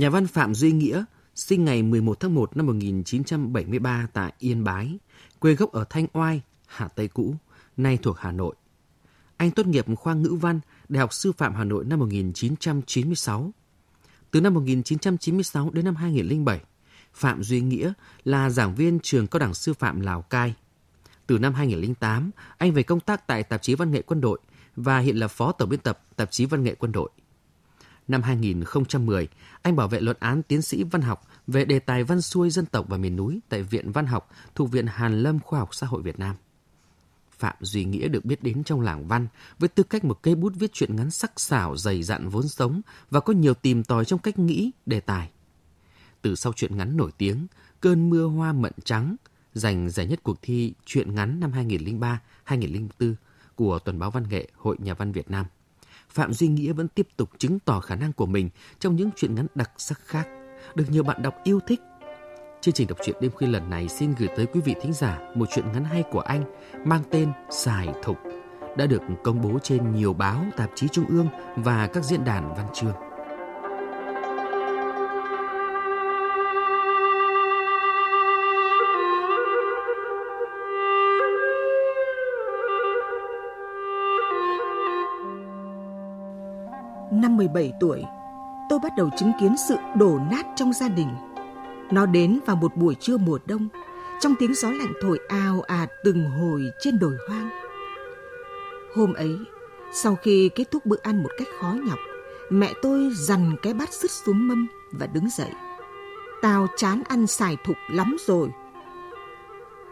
Nhà văn Phạm Duy Nghĩa sinh ngày 11 tháng 1 năm 1973 tại Yên Bái, quê gốc ở Thanh Oai, Hà Tây cũ, nay thuộc Hà Nội. Anh tốt nghiệp khoa ngữ văn Đại học Sư phạm Hà Nội năm 1996. Từ năm 1996 đến năm 2007, Phạm Duy Nghĩa là giảng viên trường Cao đẳng Sư phạm Lào Cai. Từ năm 2008, anh về công tác tại tạp chí Văn nghệ Quân đội và hiện là phó tổng biên tập tạp chí Văn nghệ Quân đội. Năm 2010, anh bảo vệ luận án tiến sĩ văn học về đề tài văn xuôi dân tộc và miền núi tại Viện Văn học thuộc Viện Hàn Lâm Khoa học Xã hội Việt Nam. Phạm Duy Nghĩa được biết đến trong làng văn với tư cách một cây bút viết truyện ngắn sắc sảo, dày dặn vốn sống và có nhiều tìm tòi trong cách nghĩ, đề tài. Từ sau truyện ngắn nổi tiếng, Cơn mưa hoa mận trắng, giành giải nhất cuộc thi truyện ngắn năm 2003-2004 của Tuần báo Văn nghệ Hội Nhà văn Việt Nam – Phạm Duy Nghĩa vẫn tiếp tục chứng tỏ khả năng của mình trong những truyện ngắn đặc sắc khác, được nhiều bạn đọc yêu thích. Chương trình đọc truyện đêm khuya lần này xin gửi tới quý vị thính giả một truyện ngắn hay của anh mang tên Xài Thục, đã được công bố trên nhiều báo, tạp chí trung ương và các diễn đàn văn chương. 17 tuổi, tôi bắt đầu chứng kiến sự đổ nát trong gia đình. Nó đến vào một buổi trưa mùa đông, trong tiếng gió lạnh thổi ào ạt từng hồi trên đồi hoang. Hôm ấy, sau khi kết thúc bữa ăn một cách khó nhọc, mẹ tôi dằn cái bát sứt xuống mâm và đứng dậy. Tao chán ăn xài thục lắm rồi.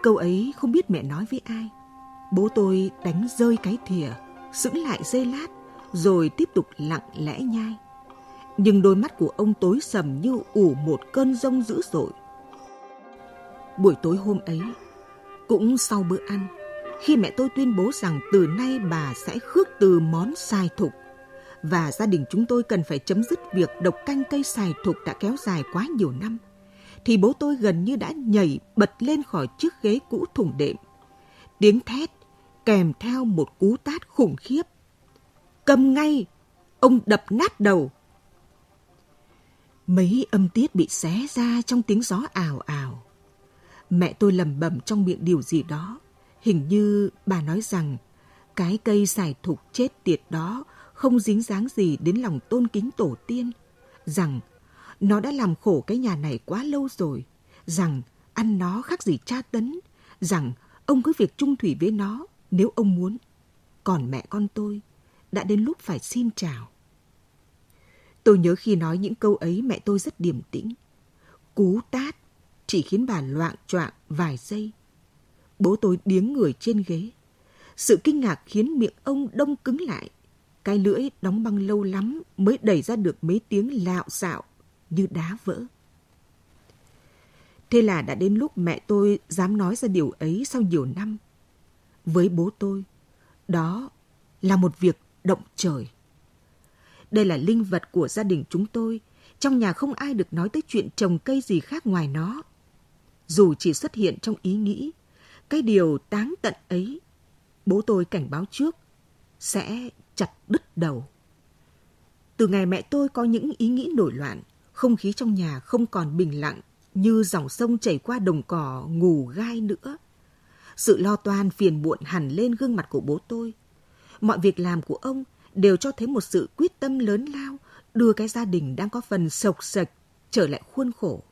Câu ấy không biết mẹ nói với ai. Bố tôi đánh rơi cái thìa, sững lại dây lát, rồi tiếp tục lặng lẽ nhai. Nhưng đôi mắt của ông tối sầm như ủ một cơn rông dữ dội. Buổi tối hôm ấy, cũng sau bữa ăn, khi mẹ tôi tuyên bố rằng từ nay bà sẽ khước từ món xài thục và gia đình chúng tôi cần phải chấm dứt việc độc canh cây xài thục đã kéo dài quá nhiều năm, thì bố tôi gần như đã nhảy bật lên khỏi chiếc ghế cũ thủng đệm. Tiếng thét kèm theo một cú tát khủng khiếp Cầm ngay! Ông đập nát đầu. Mấy âm tiết bị xé ra trong tiếng gió ảo ảo. Mẹ tôi lầm bầm trong miệng điều gì đó. Hình như bà nói rằng, cái cây xài thục chết tiệt đó không dính dáng gì đến lòng tôn kính tổ tiên. Rằng, nó đã làm khổ cái nhà này quá lâu rồi. Rằng, ăn nó khác gì tra tấn. Rằng, ông cứ việc trung thủy với nó nếu ông muốn. Còn mẹ con tôi đã đến lúc phải xin chào. Tôi nhớ khi nói những câu ấy mẹ tôi rất điềm tĩnh. Cú tát chỉ khiến bà loạn choạng vài giây. Bố tôi điếng người trên ghế. Sự kinh ngạc khiến miệng ông đông cứng lại. Cái lưỡi đóng băng lâu lắm mới đẩy ra được mấy tiếng lạo xạo như đá vỡ. Thế là đã đến lúc mẹ tôi dám nói ra điều ấy sau nhiều năm. Với bố tôi, đó là một việc động trời. Đây là linh vật của gia đình chúng tôi. Trong nhà không ai được nói tới chuyện trồng cây gì khác ngoài nó. Dù chỉ xuất hiện trong ý nghĩ, cái điều táng tận ấy, bố tôi cảnh báo trước, sẽ chặt đứt đầu. Từ ngày mẹ tôi có những ý nghĩ nổi loạn, không khí trong nhà không còn bình lặng như dòng sông chảy qua đồng cỏ ngủ gai nữa. Sự lo toan phiền muộn hẳn lên gương mặt của bố tôi – mọi việc làm của ông đều cho thấy một sự quyết tâm lớn lao đưa cái gia đình đang có phần sộc sạch trở lại khuôn khổ.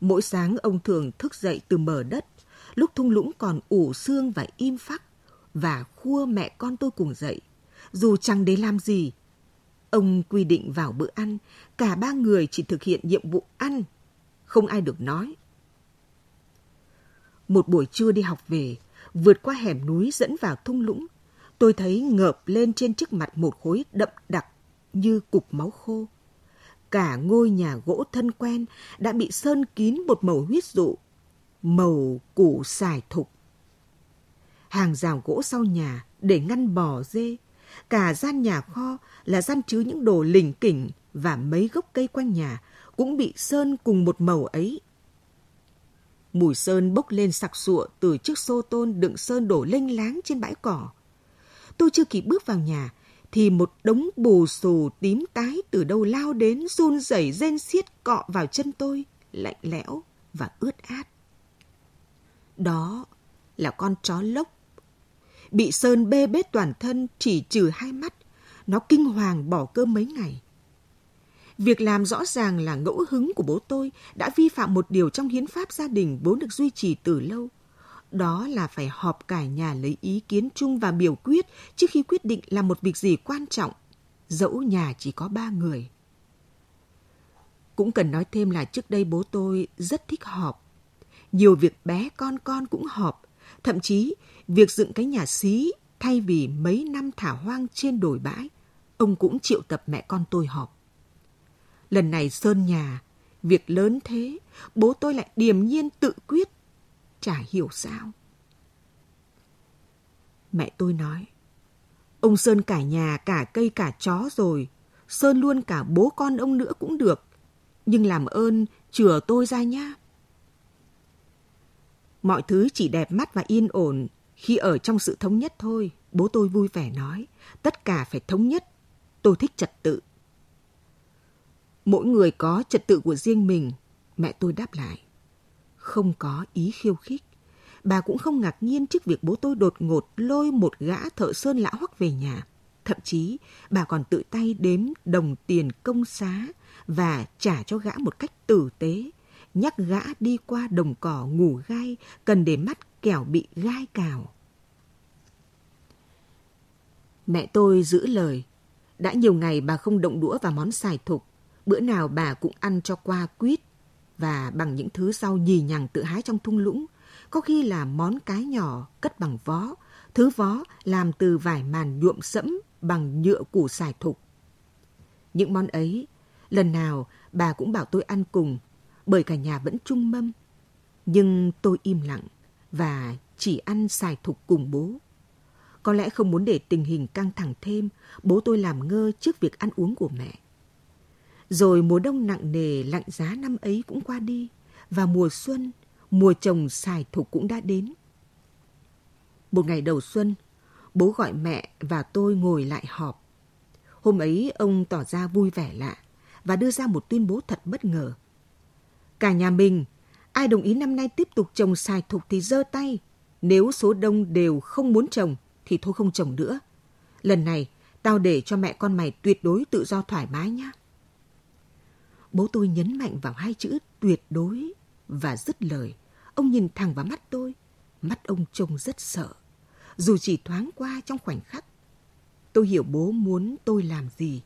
Mỗi sáng ông thường thức dậy từ mở đất, lúc thung lũng còn ủ xương và im phắc, và khua mẹ con tôi cùng dậy, dù chẳng để làm gì. Ông quy định vào bữa ăn, cả ba người chỉ thực hiện nhiệm vụ ăn, không ai được nói. Một buổi trưa đi học về, vượt qua hẻm núi dẫn vào thung lũng, tôi thấy ngợp lên trên trước mặt một khối đậm đặc như cục máu khô. Cả ngôi nhà gỗ thân quen đã bị sơn kín một màu huyết dụ, màu củ xài thục. Hàng rào gỗ sau nhà để ngăn bò dê, cả gian nhà kho là gian chứa những đồ lình kỉnh và mấy gốc cây quanh nhà cũng bị sơn cùng một màu ấy. Mùi sơn bốc lên sặc sụa từ chiếc xô tôn đựng sơn đổ lênh láng trên bãi cỏ. Tôi chưa kịp bước vào nhà, thì một đống bù xù tím tái từ đâu lao đến run rẩy rên xiết cọ vào chân tôi, lạnh lẽo và ướt át. Đó là con chó lốc. Bị sơn bê bết toàn thân chỉ trừ hai mắt, nó kinh hoàng bỏ cơm mấy ngày. Việc làm rõ ràng là ngẫu hứng của bố tôi đã vi phạm một điều trong hiến pháp gia đình vốn được duy trì từ lâu. Đó là phải họp cả nhà lấy ý kiến chung và biểu quyết trước khi quyết định làm một việc gì quan trọng, dẫu nhà chỉ có ba người. Cũng cần nói thêm là trước đây bố tôi rất thích họp. Nhiều việc bé con con cũng họp, thậm chí việc dựng cái nhà xí thay vì mấy năm thả hoang trên đồi bãi, ông cũng triệu tập mẹ con tôi họp. Lần này sơn nhà, việc lớn thế, bố tôi lại điềm nhiên tự quyết. Chả hiểu sao. Mẹ tôi nói, ông Sơn cả nhà, cả cây, cả chó rồi. Sơn luôn cả bố con ông nữa cũng được. Nhưng làm ơn, chừa tôi ra nhá. Mọi thứ chỉ đẹp mắt và yên ổn khi ở trong sự thống nhất thôi. Bố tôi vui vẻ nói, tất cả phải thống nhất. Tôi thích trật tự. Mỗi người có trật tự của riêng mình, mẹ tôi đáp lại. Không có ý khiêu khích. Bà cũng không ngạc nhiên trước việc bố tôi đột ngột lôi một gã thợ sơn lão hoắc về nhà. Thậm chí, bà còn tự tay đếm đồng tiền công xá và trả cho gã một cách tử tế, nhắc gã đi qua đồng cỏ ngủ gai cần để mắt kẻo bị gai cào. Mẹ tôi giữ lời. Đã nhiều ngày bà không động đũa vào món xài thục, Bữa nào bà cũng ăn cho qua quýt và bằng những thứ rau nhì nhằng tự hái trong thung lũng, có khi là món cái nhỏ cất bằng vó, thứ vó làm từ vải màn nhuộm sẫm bằng nhựa củ xài thục. Những món ấy, lần nào bà cũng bảo tôi ăn cùng, bởi cả nhà vẫn chung mâm. Nhưng tôi im lặng và chỉ ăn xài thục cùng bố. Có lẽ không muốn để tình hình căng thẳng thêm, bố tôi làm ngơ trước việc ăn uống của mẹ. Rồi mùa đông nặng nề lạnh giá năm ấy cũng qua đi, và mùa xuân, mùa trồng xài thục cũng đã đến. Một ngày đầu xuân, bố gọi mẹ và tôi ngồi lại họp. Hôm ấy ông tỏ ra vui vẻ lạ và đưa ra một tuyên bố thật bất ngờ. Cả nhà mình, ai đồng ý năm nay tiếp tục trồng xài thục thì giơ tay. Nếu số đông đều không muốn trồng thì thôi không trồng nữa. Lần này, tao để cho mẹ con mày tuyệt đối tự do thoải mái nhá. Bố tôi nhấn mạnh vào hai chữ tuyệt đối và dứt lời. Ông nhìn thẳng vào mắt tôi. Mắt ông trông rất sợ. Dù chỉ thoáng qua trong khoảnh khắc. Tôi hiểu bố muốn tôi làm gì.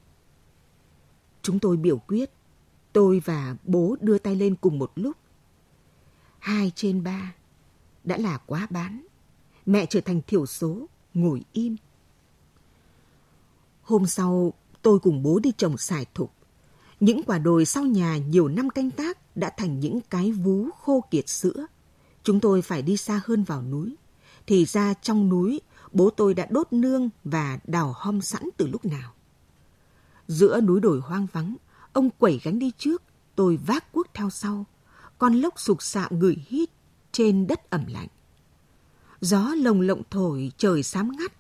Chúng tôi biểu quyết. Tôi và bố đưa tay lên cùng một lúc. Hai trên ba đã là quá bán. Mẹ trở thành thiểu số, ngồi im. Hôm sau, tôi cùng bố đi trồng xài thục. Những quả đồi sau nhà nhiều năm canh tác đã thành những cái vú khô kiệt sữa. Chúng tôi phải đi xa hơn vào núi. Thì ra trong núi, bố tôi đã đốt nương và đào hom sẵn từ lúc nào. Giữa núi đồi hoang vắng, ông quẩy gánh đi trước, tôi vác cuốc theo sau. Con lốc sục sạo ngửi hít trên đất ẩm lạnh. Gió lồng lộng thổi, trời xám ngắt,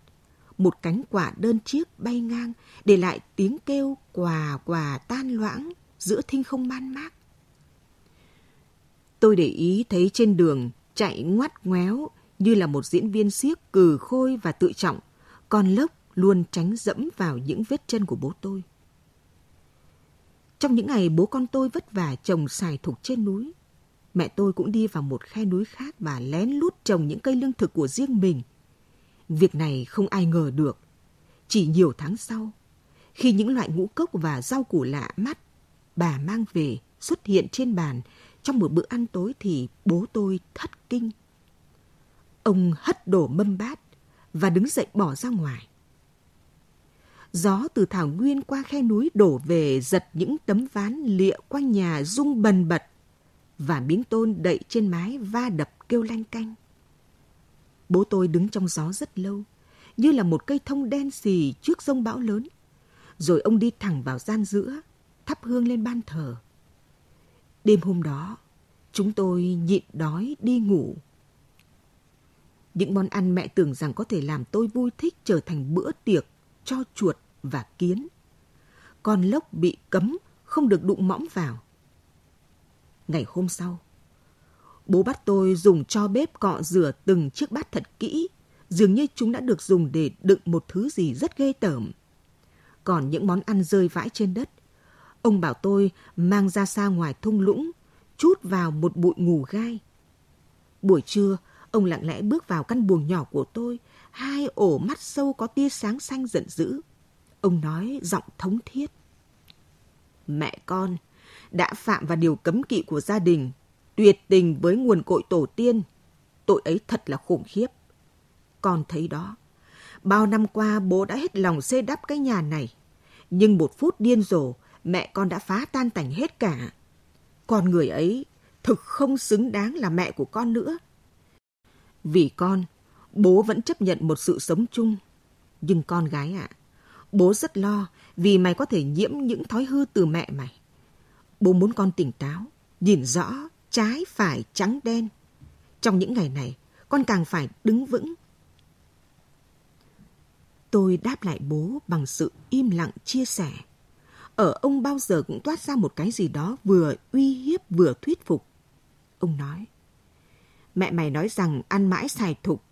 một cánh quả đơn chiếc bay ngang, để lại tiếng kêu quà quà tan loãng giữa thinh không man mác. Tôi để ý thấy trên đường chạy ngoắt ngoéo như là một diễn viên siếc cừ khôi và tự trọng, con lốc luôn tránh dẫm vào những vết chân của bố tôi. Trong những ngày bố con tôi vất vả trồng xài thục trên núi, Mẹ tôi cũng đi vào một khe núi khác và lén lút trồng những cây lương thực của riêng mình. Việc này không ai ngờ được. Chỉ nhiều tháng sau, khi những loại ngũ cốc và rau củ lạ mắt bà mang về xuất hiện trên bàn trong một bữa ăn tối thì bố tôi thất kinh. Ông hất đổ mâm bát và đứng dậy bỏ ra ngoài. Gió từ thảo nguyên qua khe núi đổ về giật những tấm ván lịa quanh nhà rung bần bật và miếng tôn đậy trên mái va đập kêu lanh canh. Bố tôi đứng trong gió rất lâu, như là một cây thông đen xì trước rông bão lớn. Rồi ông đi thẳng vào gian giữa, thắp hương lên ban thờ. Đêm hôm đó, chúng tôi nhịn đói đi ngủ. Những món ăn mẹ tưởng rằng có thể làm tôi vui thích trở thành bữa tiệc cho chuột và kiến. Con lốc bị cấm không được đụng mõm vào. Ngày hôm sau, bố bắt tôi dùng cho bếp cọ rửa từng chiếc bát thật kỹ, dường như chúng đã được dùng để đựng một thứ gì rất ghê tởm. Còn những món ăn rơi vãi trên đất, ông bảo tôi mang ra xa ngoài thung lũng, chút vào một bụi ngủ gai. Buổi trưa, ông lặng lẽ bước vào căn buồng nhỏ của tôi, hai ổ mắt sâu có tia sáng xanh giận dữ. Ông nói giọng thống thiết. Mẹ con đã phạm vào điều cấm kỵ của gia đình, tuyệt tình với nguồn cội tổ tiên. Tội ấy thật là khủng khiếp. Con thấy đó, bao năm qua bố đã hết lòng xây đắp cái nhà này. Nhưng một phút điên rồ, mẹ con đã phá tan tành hết cả. Con người ấy thực không xứng đáng là mẹ của con nữa. Vì con, bố vẫn chấp nhận một sự sống chung. Nhưng con gái ạ, à, bố rất lo vì mày có thể nhiễm những thói hư từ mẹ mày. Bố muốn con tỉnh táo, nhìn rõ trái phải trắng đen. Trong những ngày này, con càng phải đứng vững. Tôi đáp lại bố bằng sự im lặng chia sẻ. Ở ông bao giờ cũng toát ra một cái gì đó vừa uy hiếp vừa thuyết phục. Ông nói, mẹ mày nói rằng ăn mãi xài thục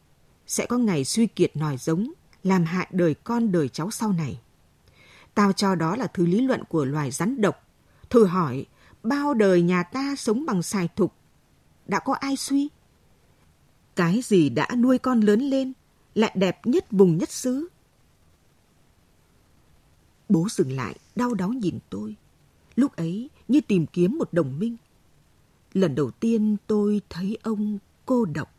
sẽ có ngày suy kiệt nòi giống, làm hại đời con đời cháu sau này. Tao cho đó là thứ lý luận của loài rắn độc. Thử hỏi, bao đời nhà ta sống bằng xài thục, đã có ai suy? Cái gì đã nuôi con lớn lên, lại đẹp nhất vùng nhất xứ? Bố dừng lại, đau đáu nhìn tôi. Lúc ấy như tìm kiếm một đồng minh. Lần đầu tiên tôi thấy ông cô độc.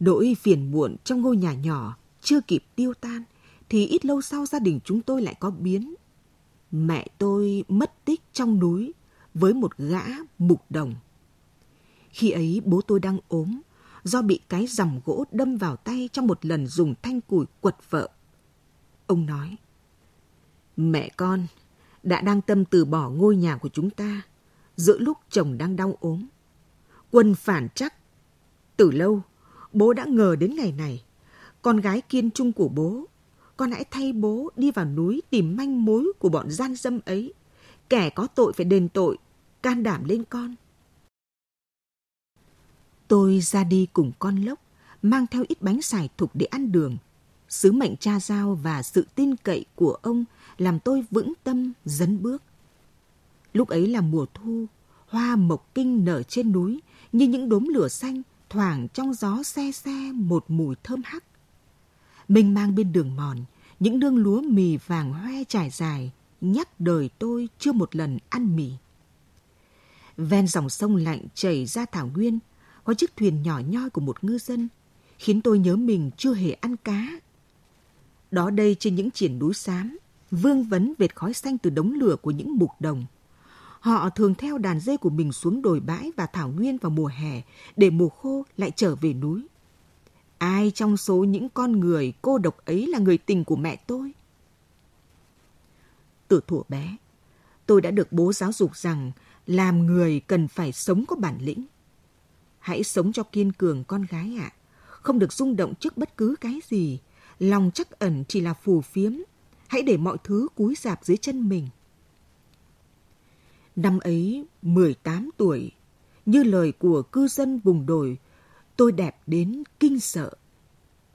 Nỗi phiền muộn trong ngôi nhà nhỏ chưa kịp tiêu tan thì ít lâu sau gia đình chúng tôi lại có biến. Mẹ tôi mất tích trong núi với một gã mục đồng. Khi ấy bố tôi đang ốm do bị cái rằm gỗ đâm vào tay trong một lần dùng thanh củi quật vợ. Ông nói, mẹ con đã đang tâm từ bỏ ngôi nhà của chúng ta giữa lúc chồng đang đau ốm. Quân phản chắc. Từ lâu, bố đã ngờ đến ngày này. Con gái kiên trung của bố, con hãy thay bố đi vào núi tìm manh mối của bọn gian dâm ấy. Kẻ có tội phải đền tội, can đảm lên con. Tôi ra đi cùng con lốc, mang theo ít bánh xài thục để ăn đường. Sứ mệnh cha giao và sự tin cậy của ông làm tôi vững tâm dấn bước. Lúc ấy là mùa thu, hoa mộc kinh nở trên núi như những đốm lửa xanh thoảng trong gió xe xe một mùi thơm hắc. Mình mang bên đường mòn, những nương lúa mì vàng hoe trải dài, nhắc đời tôi chưa một lần ăn mì. Ven dòng sông lạnh chảy ra thảo nguyên, có chiếc thuyền nhỏ nhoi của một ngư dân, khiến tôi nhớ mình chưa hề ăn cá. Đó đây trên những triển núi xám, vương vấn vệt khói xanh từ đống lửa của những mục đồng – Họ thường theo đàn dê của mình xuống đồi bãi và thảo nguyên vào mùa hè để mùa khô lại trở về núi. Ai trong số những con người cô độc ấy là người tình của mẹ tôi? Từ thuở bé, tôi đã được bố giáo dục rằng làm người cần phải sống có bản lĩnh. Hãy sống cho kiên cường con gái ạ, à. không được rung động trước bất cứ cái gì. Lòng chắc ẩn chỉ là phù phiếm. Hãy để mọi thứ cúi dạp dưới chân mình. Năm ấy, 18 tuổi, như lời của cư dân vùng đồi, tôi đẹp đến kinh sợ.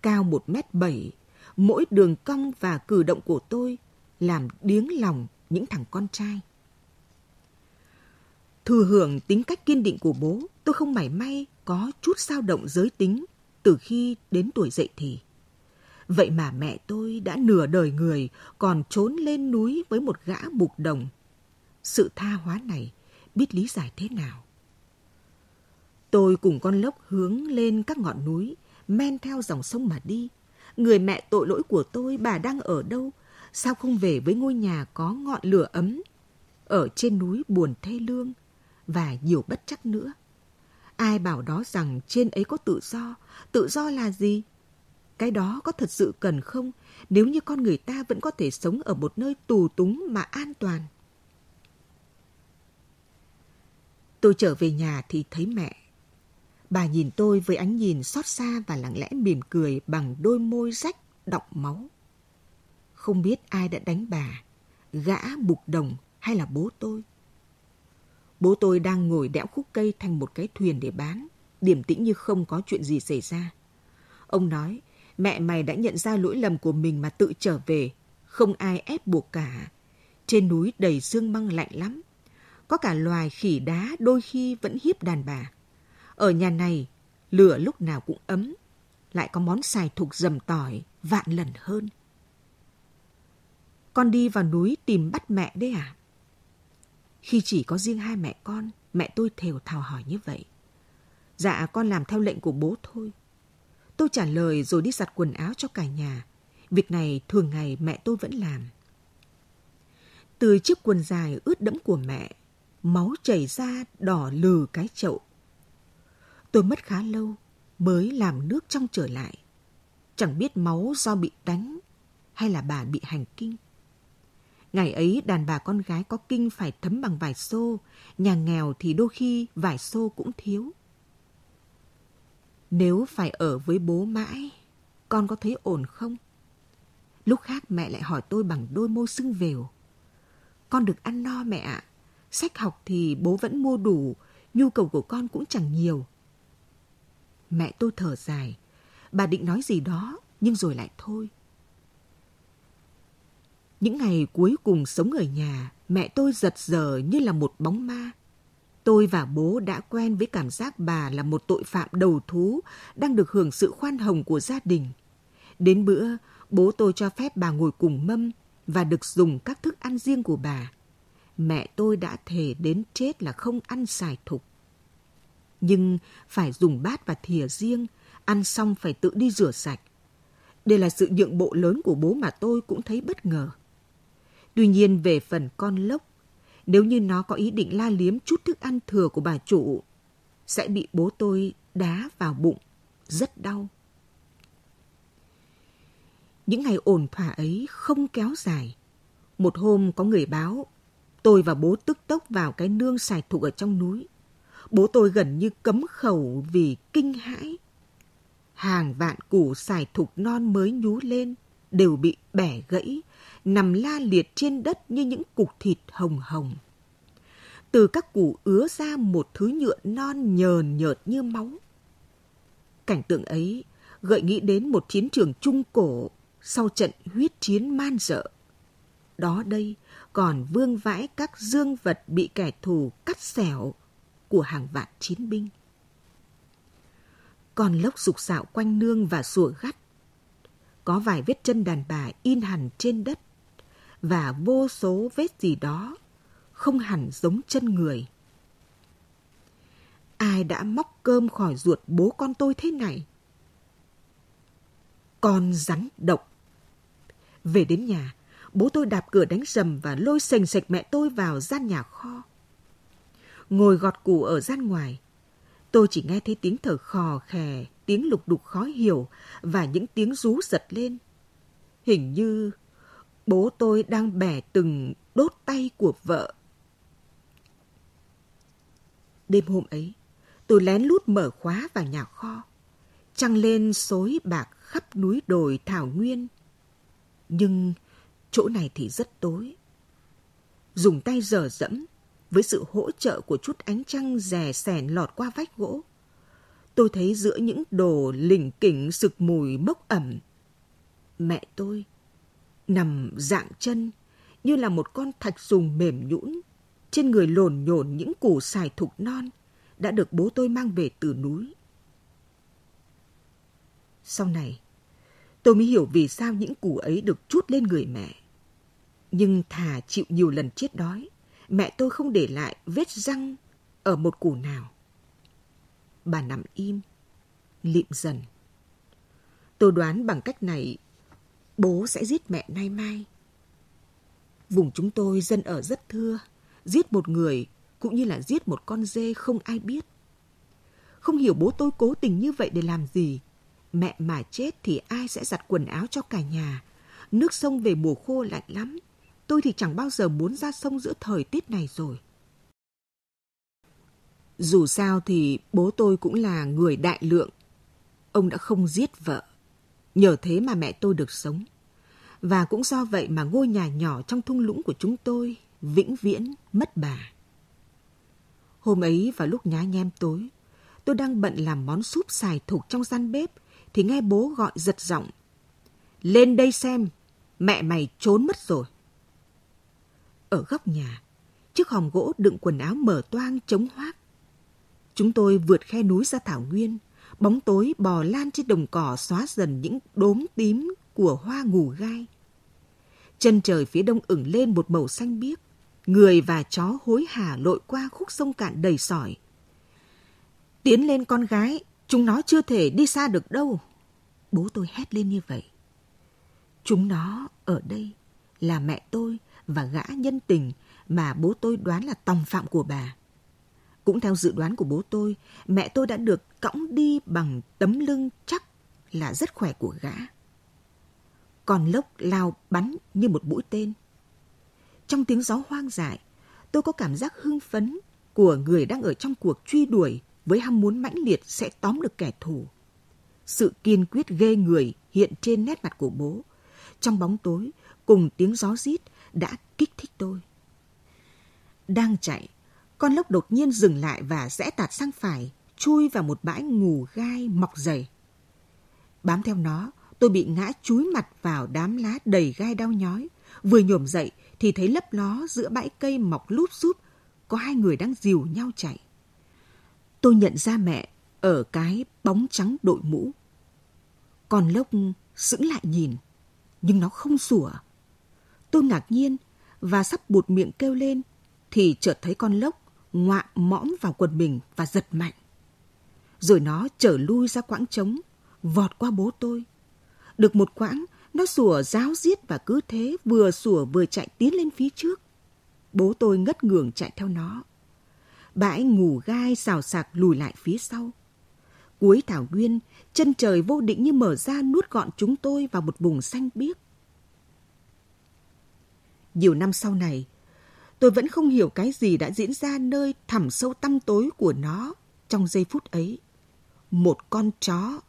Cao 1 mét 7, mỗi đường cong và cử động của tôi làm điếng lòng những thằng con trai. Thừa hưởng tính cách kiên định của bố, tôi không mảy may có chút dao động giới tính từ khi đến tuổi dậy thì. Vậy mà mẹ tôi đã nửa đời người còn trốn lên núi với một gã bục đồng. Sự tha hóa này biết lý giải thế nào? Tôi cùng con lốc hướng lên các ngọn núi, men theo dòng sông mà đi. Người mẹ tội lỗi của tôi, bà đang ở đâu? Sao không về với ngôi nhà có ngọn lửa ấm? Ở trên núi buồn thê lương và nhiều bất chắc nữa. Ai bảo đó rằng trên ấy có tự do? Tự do là gì? Cái đó có thật sự cần không nếu như con người ta vẫn có thể sống ở một nơi tù túng mà an toàn? Tôi trở về nhà thì thấy mẹ. Bà nhìn tôi với ánh nhìn xót xa và lặng lẽ mỉm cười bằng đôi môi rách đọng máu. Không biết ai đã đánh bà, gã bục đồng hay là bố tôi. Bố tôi đang ngồi đẽo khúc cây thành một cái thuyền để bán, điềm tĩnh như không có chuyện gì xảy ra. Ông nói, mẹ mày đã nhận ra lỗi lầm của mình mà tự trở về, không ai ép buộc cả. Trên núi đầy sương măng lạnh lắm, có cả loài khỉ đá đôi khi vẫn hiếp đàn bà. Ở nhà này, lửa lúc nào cũng ấm, lại có món xài thục dầm tỏi vạn lần hơn. Con đi vào núi tìm bắt mẹ đấy à? Khi chỉ có riêng hai mẹ con, mẹ tôi thều thào hỏi như vậy. Dạ con làm theo lệnh của bố thôi. Tôi trả lời rồi đi giặt quần áo cho cả nhà. Việc này thường ngày mẹ tôi vẫn làm. Từ chiếc quần dài ướt đẫm của mẹ, máu chảy ra đỏ lừ cái chậu. Tôi mất khá lâu mới làm nước trong trở lại. Chẳng biết máu do bị đánh hay là bà bị hành kinh. Ngày ấy đàn bà con gái có kinh phải thấm bằng vải xô, nhà nghèo thì đôi khi vải xô cũng thiếu. Nếu phải ở với bố mãi, con có thấy ổn không? Lúc khác mẹ lại hỏi tôi bằng đôi môi sưng vều. Con được ăn no mẹ ạ. Sách học thì bố vẫn mua đủ, nhu cầu của con cũng chẳng nhiều. Mẹ tôi thở dài. Bà định nói gì đó, nhưng rồi lại thôi. Những ngày cuối cùng sống ở nhà, mẹ tôi giật giờ như là một bóng ma. Tôi và bố đã quen với cảm giác bà là một tội phạm đầu thú, đang được hưởng sự khoan hồng của gia đình. Đến bữa, bố tôi cho phép bà ngồi cùng mâm và được dùng các thức ăn riêng của bà. Mẹ tôi đã thề đến chết là không ăn xài thục. Nhưng phải dùng bát và thìa riêng, ăn xong phải tự đi rửa sạch. Đây là sự nhượng bộ lớn của bố mà tôi cũng thấy bất ngờ. Tuy nhiên về phần con lốc, nếu như nó có ý định la liếm chút thức ăn thừa của bà chủ, sẽ bị bố tôi đá vào bụng, rất đau. Những ngày ổn thỏa ấy không kéo dài. Một hôm có người báo, tôi và bố tức tốc vào cái nương xài thục ở trong núi. Bố tôi gần như cấm khẩu vì kinh hãi. Hàng vạn củ xài thục non mới nhú lên, đều bị bẻ gãy, nằm la liệt trên đất như những cục thịt hồng hồng. Từ các củ ứa ra một thứ nhựa non nhờn nhợt như máu. Cảnh tượng ấy gợi nghĩ đến một chiến trường trung cổ sau trận huyết chiến man dợ. Đó đây còn vương vãi các dương vật bị kẻ thù cắt xẻo của hàng vạn chiến binh. Con lốc sục sạo quanh nương và sủa gắt. Có vài vết chân đàn bà in hẳn trên đất và vô số vết gì đó không hẳn giống chân người. Ai đã móc cơm khỏi ruột bố con tôi thế này? Con rắn độc. Về đến nhà, bố tôi đạp cửa đánh rầm và lôi sành sạch mẹ tôi vào gian nhà kho. Ngồi gọt củ ở gian ngoài, tôi chỉ nghe thấy tiếng thở khò khè, tiếng lục đục khó hiểu và những tiếng rú giật lên. Hình như bố tôi đang bẻ từng đốt tay của vợ. Đêm hôm ấy, tôi lén lút mở khóa vào nhà kho, trăng lên xối bạc khắp núi đồi thảo nguyên. Nhưng chỗ này thì rất tối. Dùng tay dở dẫm, với sự hỗ trợ của chút ánh trăng rè sẻn lọt qua vách gỗ, tôi thấy giữa những đồ lỉnh kỉnh sực mùi mốc ẩm. Mẹ tôi nằm dạng chân như là một con thạch sùng mềm nhũn, trên người lồn nhồn những củ xài thục non đã được bố tôi mang về từ núi. Sau này, tôi mới hiểu vì sao những củ ấy được chút lên người mẹ. Nhưng thà chịu nhiều lần chết đói, mẹ tôi không để lại vết răng ở một củ nào. Bà nằm im, lịm dần. Tôi đoán bằng cách này, bố sẽ giết mẹ nay mai. Vùng chúng tôi dân ở rất thưa, giết một người cũng như là giết một con dê không ai biết. Không hiểu bố tôi cố tình như vậy để làm gì. Mẹ mà chết thì ai sẽ giặt quần áo cho cả nhà. Nước sông về mùa khô lạnh lắm. Tôi thì chẳng bao giờ muốn ra sông giữa thời tiết này rồi. Dù sao thì bố tôi cũng là người đại lượng. Ông đã không giết vợ. Nhờ thế mà mẹ tôi được sống. Và cũng do vậy mà ngôi nhà nhỏ trong thung lũng của chúng tôi vĩnh viễn mất bà. Hôm ấy vào lúc nhá nhem tối, tôi đang bận làm món súp xài thục trong gian bếp thì nghe bố gọi giật giọng. Lên đây xem, mẹ mày trốn mất rồi. Ở góc nhà, chiếc hòm gỗ đựng quần áo mở toang chống hoác. Chúng tôi vượt khe núi ra thảo nguyên, bóng tối bò lan trên đồng cỏ xóa dần những đốm tím của hoa ngủ gai. Chân trời phía đông ửng lên một màu xanh biếc, người và chó hối hả lội qua khúc sông cạn đầy sỏi. Tiến lên con gái, chúng nó chưa thể đi xa được đâu. Bố tôi hét lên như vậy. Chúng nó ở đây là mẹ tôi và gã nhân tình mà bố tôi đoán là tòng phạm của bà. Cũng theo dự đoán của bố tôi, mẹ tôi đã được cõng đi bằng tấm lưng chắc là rất khỏe của gã. Còn lốc lao bắn như một mũi tên. Trong tiếng gió hoang dại, tôi có cảm giác hưng phấn của người đang ở trong cuộc truy đuổi với ham muốn mãnh liệt sẽ tóm được kẻ thù. Sự kiên quyết ghê người hiện trên nét mặt của bố. Trong bóng tối, cùng tiếng gió rít đã kích thích tôi. Đang chạy, con lốc đột nhiên dừng lại và rẽ tạt sang phải, chui vào một bãi ngủ gai mọc dày. Bám theo nó, tôi bị ngã chúi mặt vào đám lá đầy gai đau nhói. Vừa nhổm dậy thì thấy lấp ló giữa bãi cây mọc lúp xúp, có hai người đang dìu nhau chạy. Tôi nhận ra mẹ ở cái bóng trắng đội mũ. Con lốc sững lại nhìn, nhưng nó không sủa. Tôi ngạc nhiên và sắp buột miệng kêu lên thì chợt thấy con lốc ngoạm mõm vào quần mình và giật mạnh. Rồi nó trở lui ra quãng trống, vọt qua bố tôi. Được một quãng, nó sủa giáo giết và cứ thế vừa sủa vừa chạy tiến lên phía trước. Bố tôi ngất ngường chạy theo nó. Bãi ngủ gai xào sạc lùi lại phía sau. Cuối thảo nguyên, chân trời vô định như mở ra nuốt gọn chúng tôi vào một vùng xanh biếc. Nhiều năm sau này, tôi vẫn không hiểu cái gì đã diễn ra nơi thẳm sâu tăm tối của nó trong giây phút ấy. Một con chó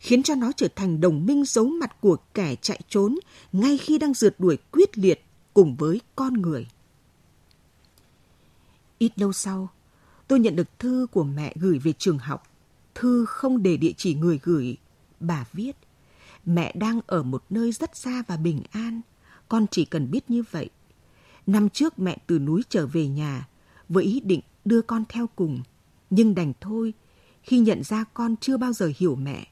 khiến cho nó trở thành đồng minh giấu mặt của kẻ chạy trốn ngay khi đang rượt đuổi quyết liệt cùng với con người. Ít lâu sau, tôi nhận được thư của mẹ gửi về trường học. Thư không để địa chỉ người gửi. Bà viết, mẹ đang ở một nơi rất xa và bình an. Con chỉ cần biết như vậy. Năm trước mẹ từ núi trở về nhà với ý định đưa con theo cùng. Nhưng đành thôi khi nhận ra con chưa bao giờ hiểu mẹ.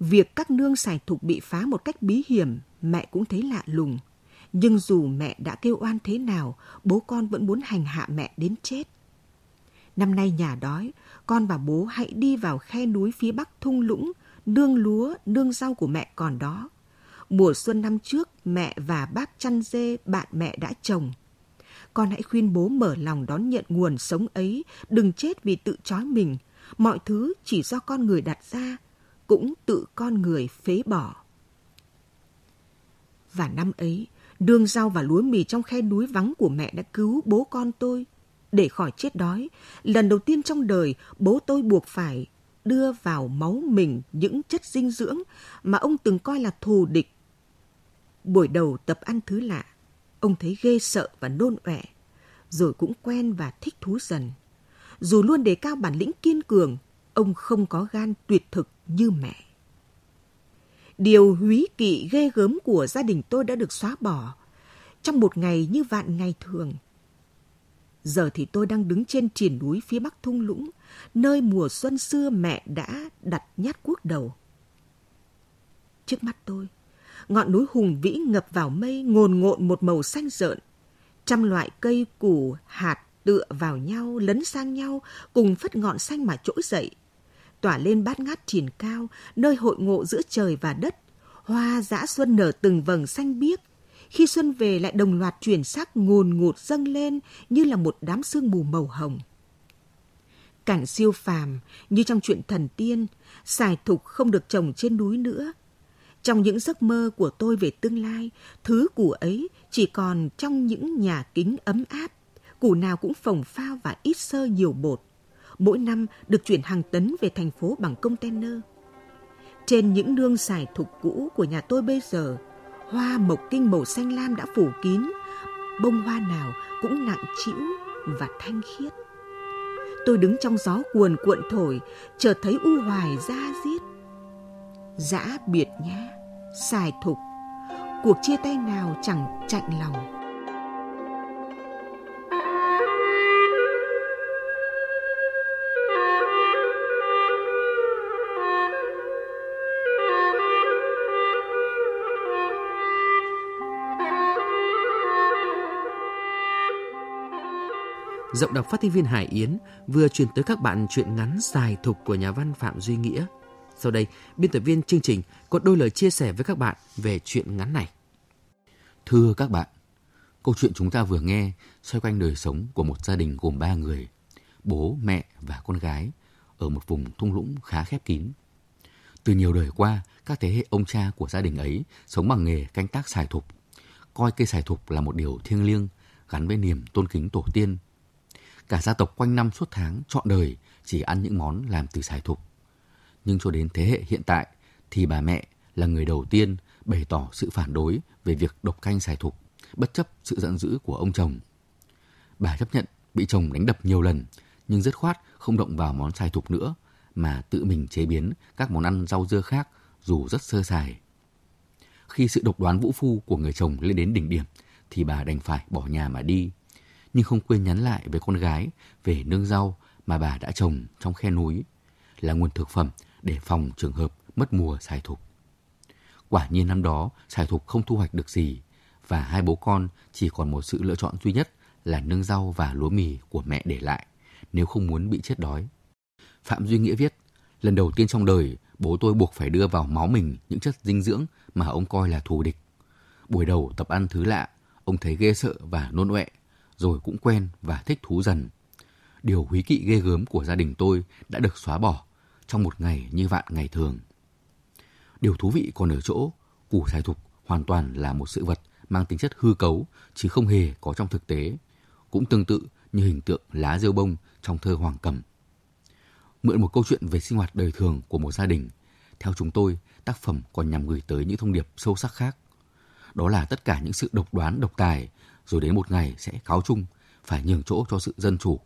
Việc các nương xài thục bị phá một cách bí hiểm, mẹ cũng thấy lạ lùng. Nhưng dù mẹ đã kêu oan thế nào, bố con vẫn muốn hành hạ mẹ đến chết. Năm nay nhà đói, con và bố hãy đi vào khe núi phía bắc thung lũng, nương lúa, nương rau của mẹ còn đó. Mùa xuân năm trước, mẹ và bác chăn dê bạn mẹ đã trồng. Con hãy khuyên bố mở lòng đón nhận nguồn sống ấy, đừng chết vì tự trói mình. Mọi thứ chỉ do con người đặt ra, cũng tự con người phế bỏ. Và năm ấy, đường rau và lúa mì trong khe núi vắng của mẹ đã cứu bố con tôi. Để khỏi chết đói, lần đầu tiên trong đời bố tôi buộc phải đưa vào máu mình những chất dinh dưỡng mà ông từng coi là thù địch. Buổi đầu tập ăn thứ lạ, ông thấy ghê sợ và nôn ọe, rồi cũng quen và thích thú dần. Dù luôn đề cao bản lĩnh kiên cường, ông không có gan tuyệt thực như mẹ. Điều húy kỵ ghê gớm của gia đình tôi đã được xóa bỏ trong một ngày như vạn ngày thường. Giờ thì tôi đang đứng trên triển núi phía bắc thung lũng, nơi mùa xuân xưa mẹ đã đặt nhát cuốc đầu. Trước mắt tôi, ngọn núi hùng vĩ ngập vào mây ngồn ngộn một màu xanh rợn. Trăm loại cây củ, hạt tựa vào nhau, lấn sang nhau, cùng phất ngọn xanh mà trỗi dậy. Tỏa lên bát ngát triển cao, nơi hội ngộ giữa trời và đất. Hoa dã xuân nở từng vầng xanh biếc, khi xuân về lại đồng loạt chuyển sắc ngồn ngụt dâng lên như là một đám sương mù màu hồng. Cảnh siêu phàm như trong chuyện thần tiên, xài thục không được trồng trên núi nữa. Trong những giấc mơ của tôi về tương lai, thứ củ ấy chỉ còn trong những nhà kính ấm áp, củ nào cũng phồng phao và ít sơ nhiều bột. Mỗi năm được chuyển hàng tấn về thành phố bằng container. Trên những nương xài thục cũ của nhà tôi bây giờ, hoa mộc kinh màu xanh lam đã phủ kín, bông hoa nào cũng nặng trĩu và thanh khiết. Tôi đứng trong gió cuồn cuộn thổi, chợt thấy u hoài ra diết Dã biệt nhá, xài thục, cuộc chia tay nào chẳng chạnh lòng. Giọng đọc phát thanh viên Hải Yến vừa truyền tới các bạn truyện ngắn dài thục của nhà văn Phạm Duy Nghĩa. Sau đây, biên tập viên chương trình có đôi lời chia sẻ với các bạn về chuyện ngắn này. Thưa các bạn, câu chuyện chúng ta vừa nghe xoay quanh đời sống của một gia đình gồm ba người, bố, mẹ và con gái, ở một vùng thung lũng khá khép kín. Từ nhiều đời qua, các thế hệ ông cha của gia đình ấy sống bằng nghề canh tác xài thục, coi cây xài thục là một điều thiêng liêng gắn với niềm tôn kính tổ tiên Cả gia tộc quanh năm suốt tháng trọn đời chỉ ăn những món làm từ xài thục. Nhưng cho đến thế hệ hiện tại thì bà mẹ là người đầu tiên bày tỏ sự phản đối về việc độc canh xài thục, bất chấp sự giận dữ của ông chồng. Bà chấp nhận bị chồng đánh đập nhiều lần, nhưng dứt khoát không động vào món xài thục nữa, mà tự mình chế biến các món ăn rau dưa khác dù rất sơ sài. Khi sự độc đoán vũ phu của người chồng lên đến đỉnh điểm, thì bà đành phải bỏ nhà mà đi nhưng không quên nhắn lại với con gái về nương rau mà bà đã trồng trong khe núi là nguồn thực phẩm để phòng trường hợp mất mùa xài thục. Quả nhiên năm đó xài thục không thu hoạch được gì và hai bố con chỉ còn một sự lựa chọn duy nhất là nương rau và lúa mì của mẹ để lại nếu không muốn bị chết đói. Phạm Duy Nghĩa viết, lần đầu tiên trong đời bố tôi buộc phải đưa vào máu mình những chất dinh dưỡng mà ông coi là thù địch. Buổi đầu tập ăn thứ lạ, ông thấy ghê sợ và nôn ọe rồi cũng quen và thích thú dần. Điều húy kỵ ghê gớm của gia đình tôi đã được xóa bỏ trong một ngày như vạn ngày thường. Điều thú vị còn ở chỗ, củ xài thục hoàn toàn là một sự vật mang tính chất hư cấu chứ không hề có trong thực tế, cũng tương tự như hình tượng lá rêu bông trong thơ Hoàng Cẩm. Mượn một câu chuyện về sinh hoạt đời thường của một gia đình, theo chúng tôi, tác phẩm còn nhằm gửi tới những thông điệp sâu sắc khác. Đó là tất cả những sự độc đoán độc tài rồi đến một ngày sẽ cáo chung, phải nhường chỗ cho sự dân chủ.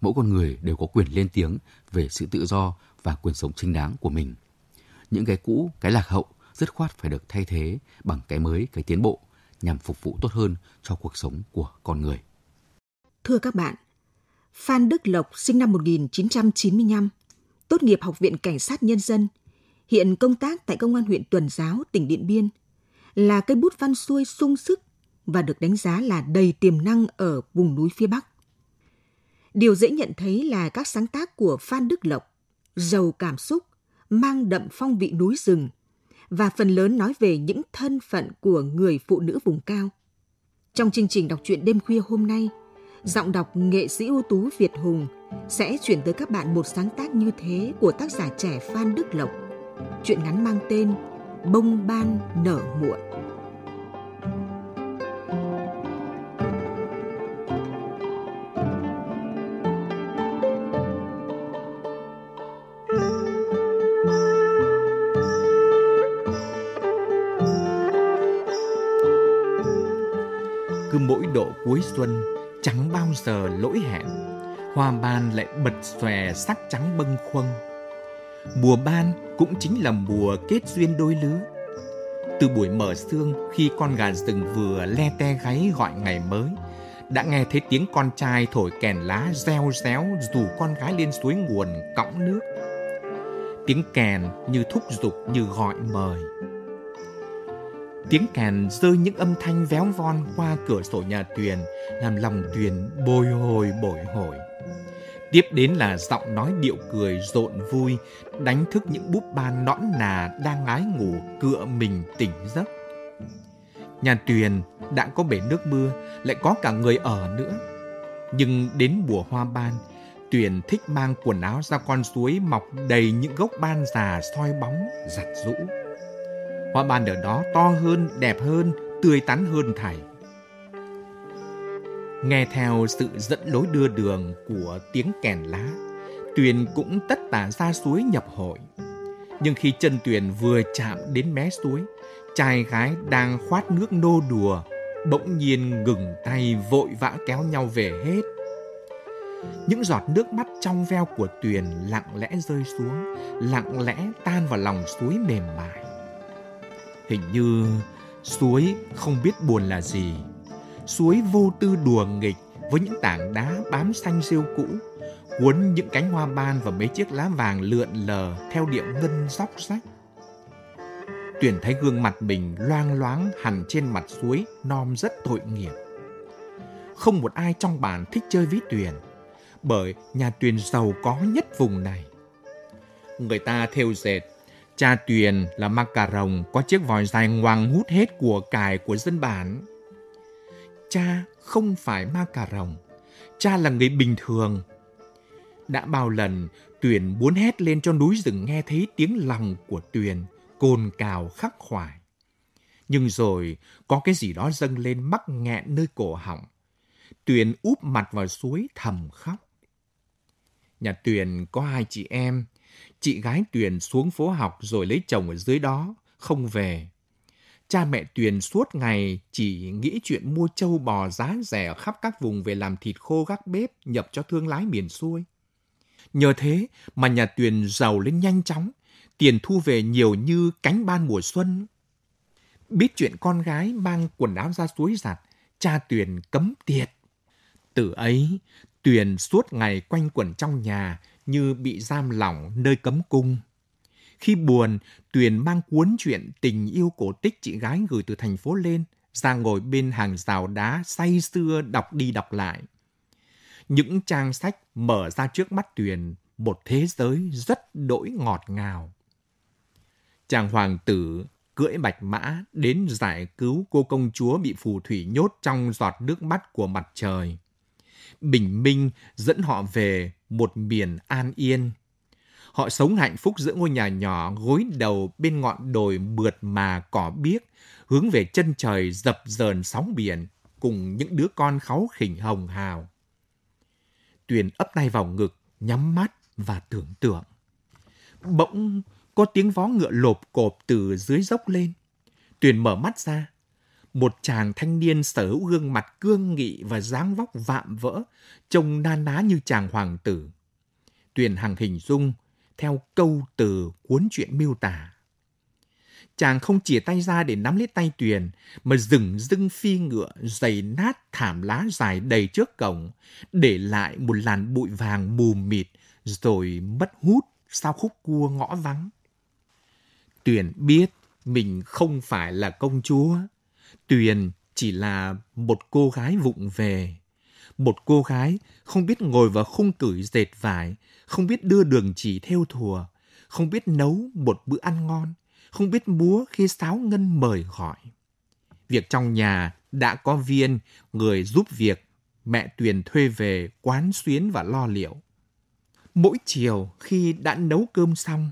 Mỗi con người đều có quyền lên tiếng về sự tự do và quyền sống chính đáng của mình. Những cái cũ, cái lạc hậu dứt khoát phải được thay thế bằng cái mới, cái tiến bộ nhằm phục vụ tốt hơn cho cuộc sống của con người. Thưa các bạn, Phan Đức Lộc sinh năm 1995, tốt nghiệp Học viện Cảnh sát Nhân dân, hiện công tác tại Công an huyện Tuần Giáo, tỉnh Điện Biên, là cây bút văn xuôi sung sức và được đánh giá là đầy tiềm năng ở vùng núi phía Bắc. Điều dễ nhận thấy là các sáng tác của Phan Đức Lộc giàu cảm xúc, mang đậm phong vị núi rừng và phần lớn nói về những thân phận của người phụ nữ vùng cao. Trong chương trình đọc truyện đêm khuya hôm nay, giọng đọc nghệ sĩ ưu tú Việt Hùng sẽ chuyển tới các bạn một sáng tác như thế của tác giả trẻ Phan Đức Lộc. Chuyện ngắn mang tên Bông ban nở muộn. Cuối xuân chẳng bao giờ lỗi hẹn hoa ban lại bật xòe sắc trắng bâng khuâng mùa ban cũng chính là mùa kết duyên đôi lứa từ buổi mở sương khi con gà rừng vừa le te gáy gọi ngày mới, đã nghe thấy tiếng con trai thổi kèn lá reo réo dù con gái lên suối nguồn cõng nước. Tiếng kèn như thúc giục, như gọi mời. Tiếng kèn rơi những âm thanh véo von qua cửa sổ nhà Tuyền làm lòng Tuyền bồi hồi bồi hồi. Tiếp đến là giọng nói điệu cười rộn vui, đánh thức những búp ban nõn nà đang ngái ngủ cựa mình tỉnh giấc. Nhà Tuyền đã có bể nước mưa, lại có cả người ở nữa. Nhưng đến mùa hoa ban, Tuyền thích mang quần áo ra con suối mọc đầy những gốc ban già soi bóng, giặt rũ. Hoa ban ở đó to hơn, đẹp hơn, tươi tắn hơn thảy. Nghe theo sự dẫn lối đưa đường của tiếng kèn lá, Tuyền cũng tất tả ra suối nhập hội. Nhưng khi chân Tuyền vừa chạm đến mé suối, trai gái đang khoát nước nô đùa, bỗng nhiên ngừng tay vội vã kéo nhau về hết. Những giọt nước mắt trong veo của Tuyền lặng lẽ rơi xuống, lặng lẽ tan vào lòng suối mềm mại. Hình như suối không biết buồn là gì. Suối vô tư đùa nghịch với những tảng đá bám xanh rêu cũ, cuốn những cánh hoa ban và mấy chiếc lá vàng lượn lờ theo điệu ngân róc rách. Tuyển thấy gương mặt mình loang loáng hẳn trên mặt suối nom rất tội nghiệp. Không một ai trong bản thích chơi với Tuyền, bởi nhà Tuyền giàu có nhất vùng này. Người ta theo dệt, cha Tuyền là ma cà rồng có chiếc vòi dài ngoằng hút hết của cải của dân bản. Cha không phải ma cà rồng, cha là người bình thường. Đã bao lần Tuyền muốn hét lên cho núi rừng nghe thấy tiếng lòng của Tuyền, cồn cào khắc khoải. Nhưng rồi có cái gì đó dâng lên mắc nghẹn nơi cổ họng. Tuyền úp mặt vào suối thầm khóc. Nhà Tuyền có hai chị em. Chị gái Tuyền xuống phố học rồi lấy chồng ở dưới đó, không về. Cha mẹ Tuyền suốt ngày chỉ nghĩ chuyện mua trâu bò giá rẻ ở khắp các vùng về làm thịt khô gác bếp nhập cho thương lái miền xuôi. Nhờ thế mà nhà Tuyền giàu lên nhanh chóng, tiền thu về nhiều như cánh ban mùa xuân. Biết chuyện con gái mang quần áo ra suối giặt, cha Tuyền cấm tiệt. Từ ấy, Tuyền suốt ngày quanh quẩn trong nhà như bị giam lỏng nơi cấm cung. Khi buồn, Tuyền mang cuốn chuyện tình yêu cổ tích chị gái gửi từ thành phố lên, ra ngồi bên hàng rào đá say sưa đọc đi đọc lại. Những trang sách mở ra trước mắt Tuyền một thế giới rất đỗi ngọt ngào. Chàng hoàng tử cưỡi bạch mã đến giải cứu cô công chúa bị phù thủy nhốt trong giọt nước mắt của mặt trời. Bình minh dẫn họ về một miền an yên. Họ sống hạnh phúc giữa ngôi nhà nhỏ gối đầu bên ngọn đồi mượt mà cỏ biếc, hướng về chân trời dập dờn sóng biển cùng những đứa con kháu khỉnh hồng hào. Tuyền ấp tay vào ngực, nhắm mắt và tưởng tượng. Bỗng có tiếng vó ngựa lộp cộp từ dưới dốc lên. Tuyền mở mắt ra. Một chàng thanh niên sở hữu gương mặt cương nghị và dáng vóc vạm vỡ, trông na ná như chàng hoàng tử. Tuyền hằng hình dung theo câu từ cuốn truyện miêu tả. Chàng không chìa tay ra để nắm lấy tay Tuyền, mà dừng dưng phi ngựa dày nát thảm lá dài đầy trước cổng, để lại một làn bụi vàng mù mịt, rồi mất hút sau khúc cua ngõ vắng. Tuyền biết mình không phải là công chúa. Tuyền chỉ là một cô gái vụng về. Một cô gái không biết ngồi vào khung cửi dệt vải, không biết đưa đường chỉ theo thùa, không biết nấu một bữa ăn ngon, không biết múa khi sáo ngân mời gọi. Việc trong nhà đã có viên, người giúp việc, mẹ Tuyền thuê về quán xuyến và lo liệu. Mỗi chiều khi đã nấu cơm xong,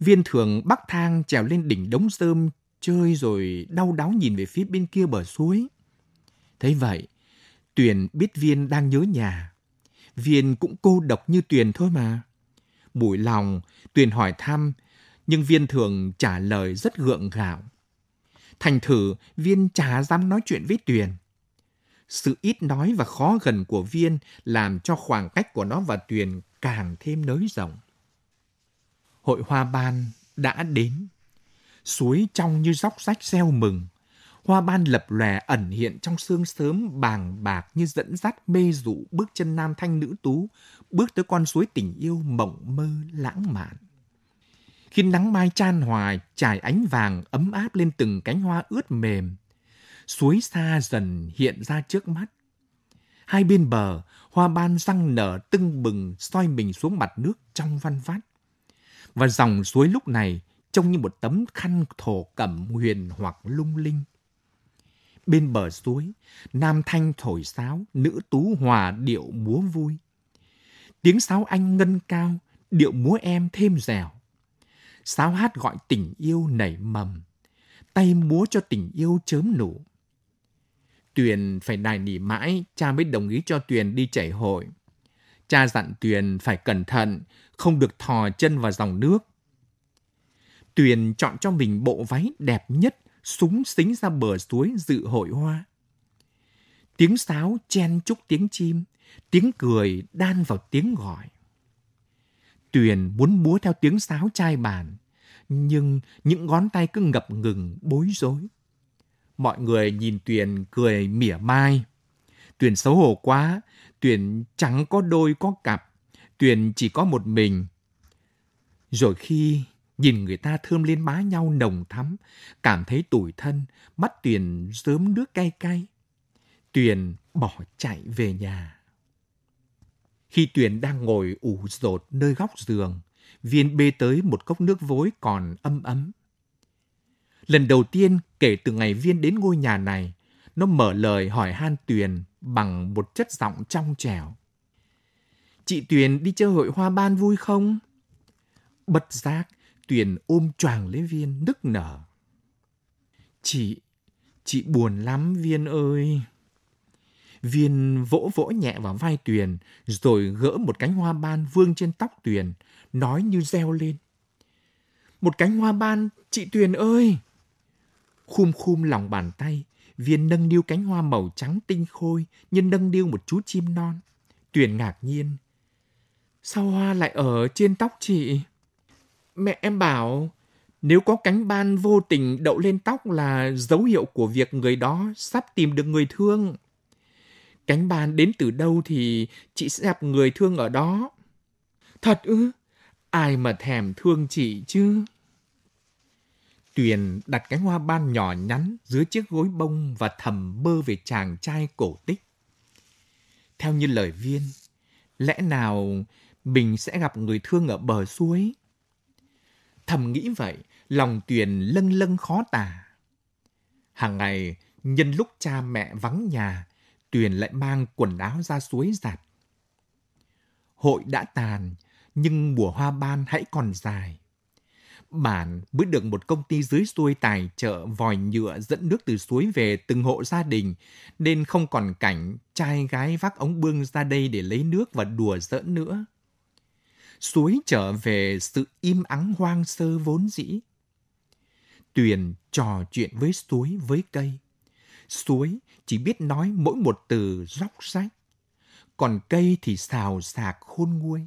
Viên thường bắc thang trèo lên đỉnh đống rơm chơi rồi đau đáu nhìn về phía bên kia bờ suối. Thấy vậy, Tuyền biết Viên đang nhớ nhà. Viên cũng cô độc như Tuyền thôi mà. Bụi lòng, Tuyền hỏi thăm, nhưng Viên thường trả lời rất gượng gạo. Thành thử, Viên chả dám nói chuyện với Tuyền. Sự ít nói và khó gần của Viên làm cho khoảng cách của nó và Tuyền càng thêm nới rộng hội hoa ban đã đến. Suối trong như róc rách reo mừng. Hoa ban lập lòe ẩn hiện trong sương sớm bàng bạc như dẫn dắt mê dụ bước chân nam thanh nữ tú, bước tới con suối tình yêu mộng mơ lãng mạn. Khi nắng mai chan hòa trải ánh vàng ấm áp lên từng cánh hoa ướt mềm, suối xa dần hiện ra trước mắt. Hai bên bờ, hoa ban răng nở tưng bừng soi mình xuống mặt nước trong văn vắt. Và dòng suối lúc này trông như một tấm khăn thổ cẩm huyền hoặc lung linh. Bên bờ suối, nam thanh thổi sáo, nữ tú hòa điệu múa vui. Tiếng sáo anh ngân cao, điệu múa em thêm dẻo. Sáo hát gọi tình yêu nảy mầm, tay múa cho tình yêu chớm nụ. Tuyền phải đài nỉ mãi, cha mới đồng ý cho Tuyền đi chảy hội. Cha dặn Tuyền phải cẩn thận, không được thò chân vào dòng nước. Tuyền chọn cho mình bộ váy đẹp nhất, súng xính ra bờ suối dự hội hoa. Tiếng sáo chen chúc tiếng chim, tiếng cười đan vào tiếng gọi. Tuyền muốn múa theo tiếng sáo chai bàn, nhưng những ngón tay cứ ngập ngừng bối rối. Mọi người nhìn Tuyền cười mỉa mai. Tuyền xấu hổ quá, Tuyền chẳng có đôi có cặp, Tuyền chỉ có một mình. Rồi khi nhìn người ta thơm lên má nhau nồng thắm, cảm thấy tủi thân, mắt Tuyền rớm nước cay cay. Tuyền bỏ chạy về nhà. Khi Tuyền đang ngồi ủ rột nơi góc giường, Viên bê tới một cốc nước vối còn âm ấm. Lần đầu tiên kể từ ngày Viên đến ngôi nhà này, nó mở lời hỏi han Tuyền bằng một chất giọng trong trẻo. Chị Tuyền đi chơi hội hoa ban vui không? Bất giác, Tuyền ôm choàng lấy Viên nức nở. Chị, chị buồn lắm Viên ơi. Viên vỗ vỗ nhẹ vào vai Tuyền, rồi gỡ một cánh hoa ban vương trên tóc Tuyền, nói như reo lên. Một cánh hoa ban, chị Tuyền ơi! Khum khum lòng bàn tay, Viên nâng niu cánh hoa màu trắng tinh khôi như nâng niu một chú chim non. Tuyền ngạc nhiên. Sao hoa lại ở trên tóc chị? Mẹ em bảo, nếu có cánh ban vô tình đậu lên tóc là dấu hiệu của việc người đó sắp tìm được người thương. Cánh ban đến từ đâu thì chị sẽ gặp người thương ở đó. Thật ư? Ai mà thèm thương chị chứ? Tuyền đặt cánh hoa ban nhỏ nhắn dưới chiếc gối bông và thầm mơ về chàng trai cổ tích. Theo như lời viên, lẽ nào mình sẽ gặp người thương ở bờ suối? Thầm nghĩ vậy, lòng Tuyền lâng lâng khó tả. Hàng ngày, nhân lúc cha mẹ vắng nhà, Tuyền lại mang quần áo ra suối giặt. Hội đã tàn, nhưng mùa hoa ban hãy còn dài. Bản mới được một công ty dưới xuôi tài trợ vòi nhựa dẫn nước từ suối về từng hộ gia đình, nên không còn cảnh trai gái vác ống bương ra đây để lấy nước và đùa giỡn nữa. Suối trở về sự im ắng hoang sơ vốn dĩ. Tuyền trò chuyện với suối với cây. Suối chỉ biết nói mỗi một từ róc rách, còn cây thì xào xạc khôn nguôi.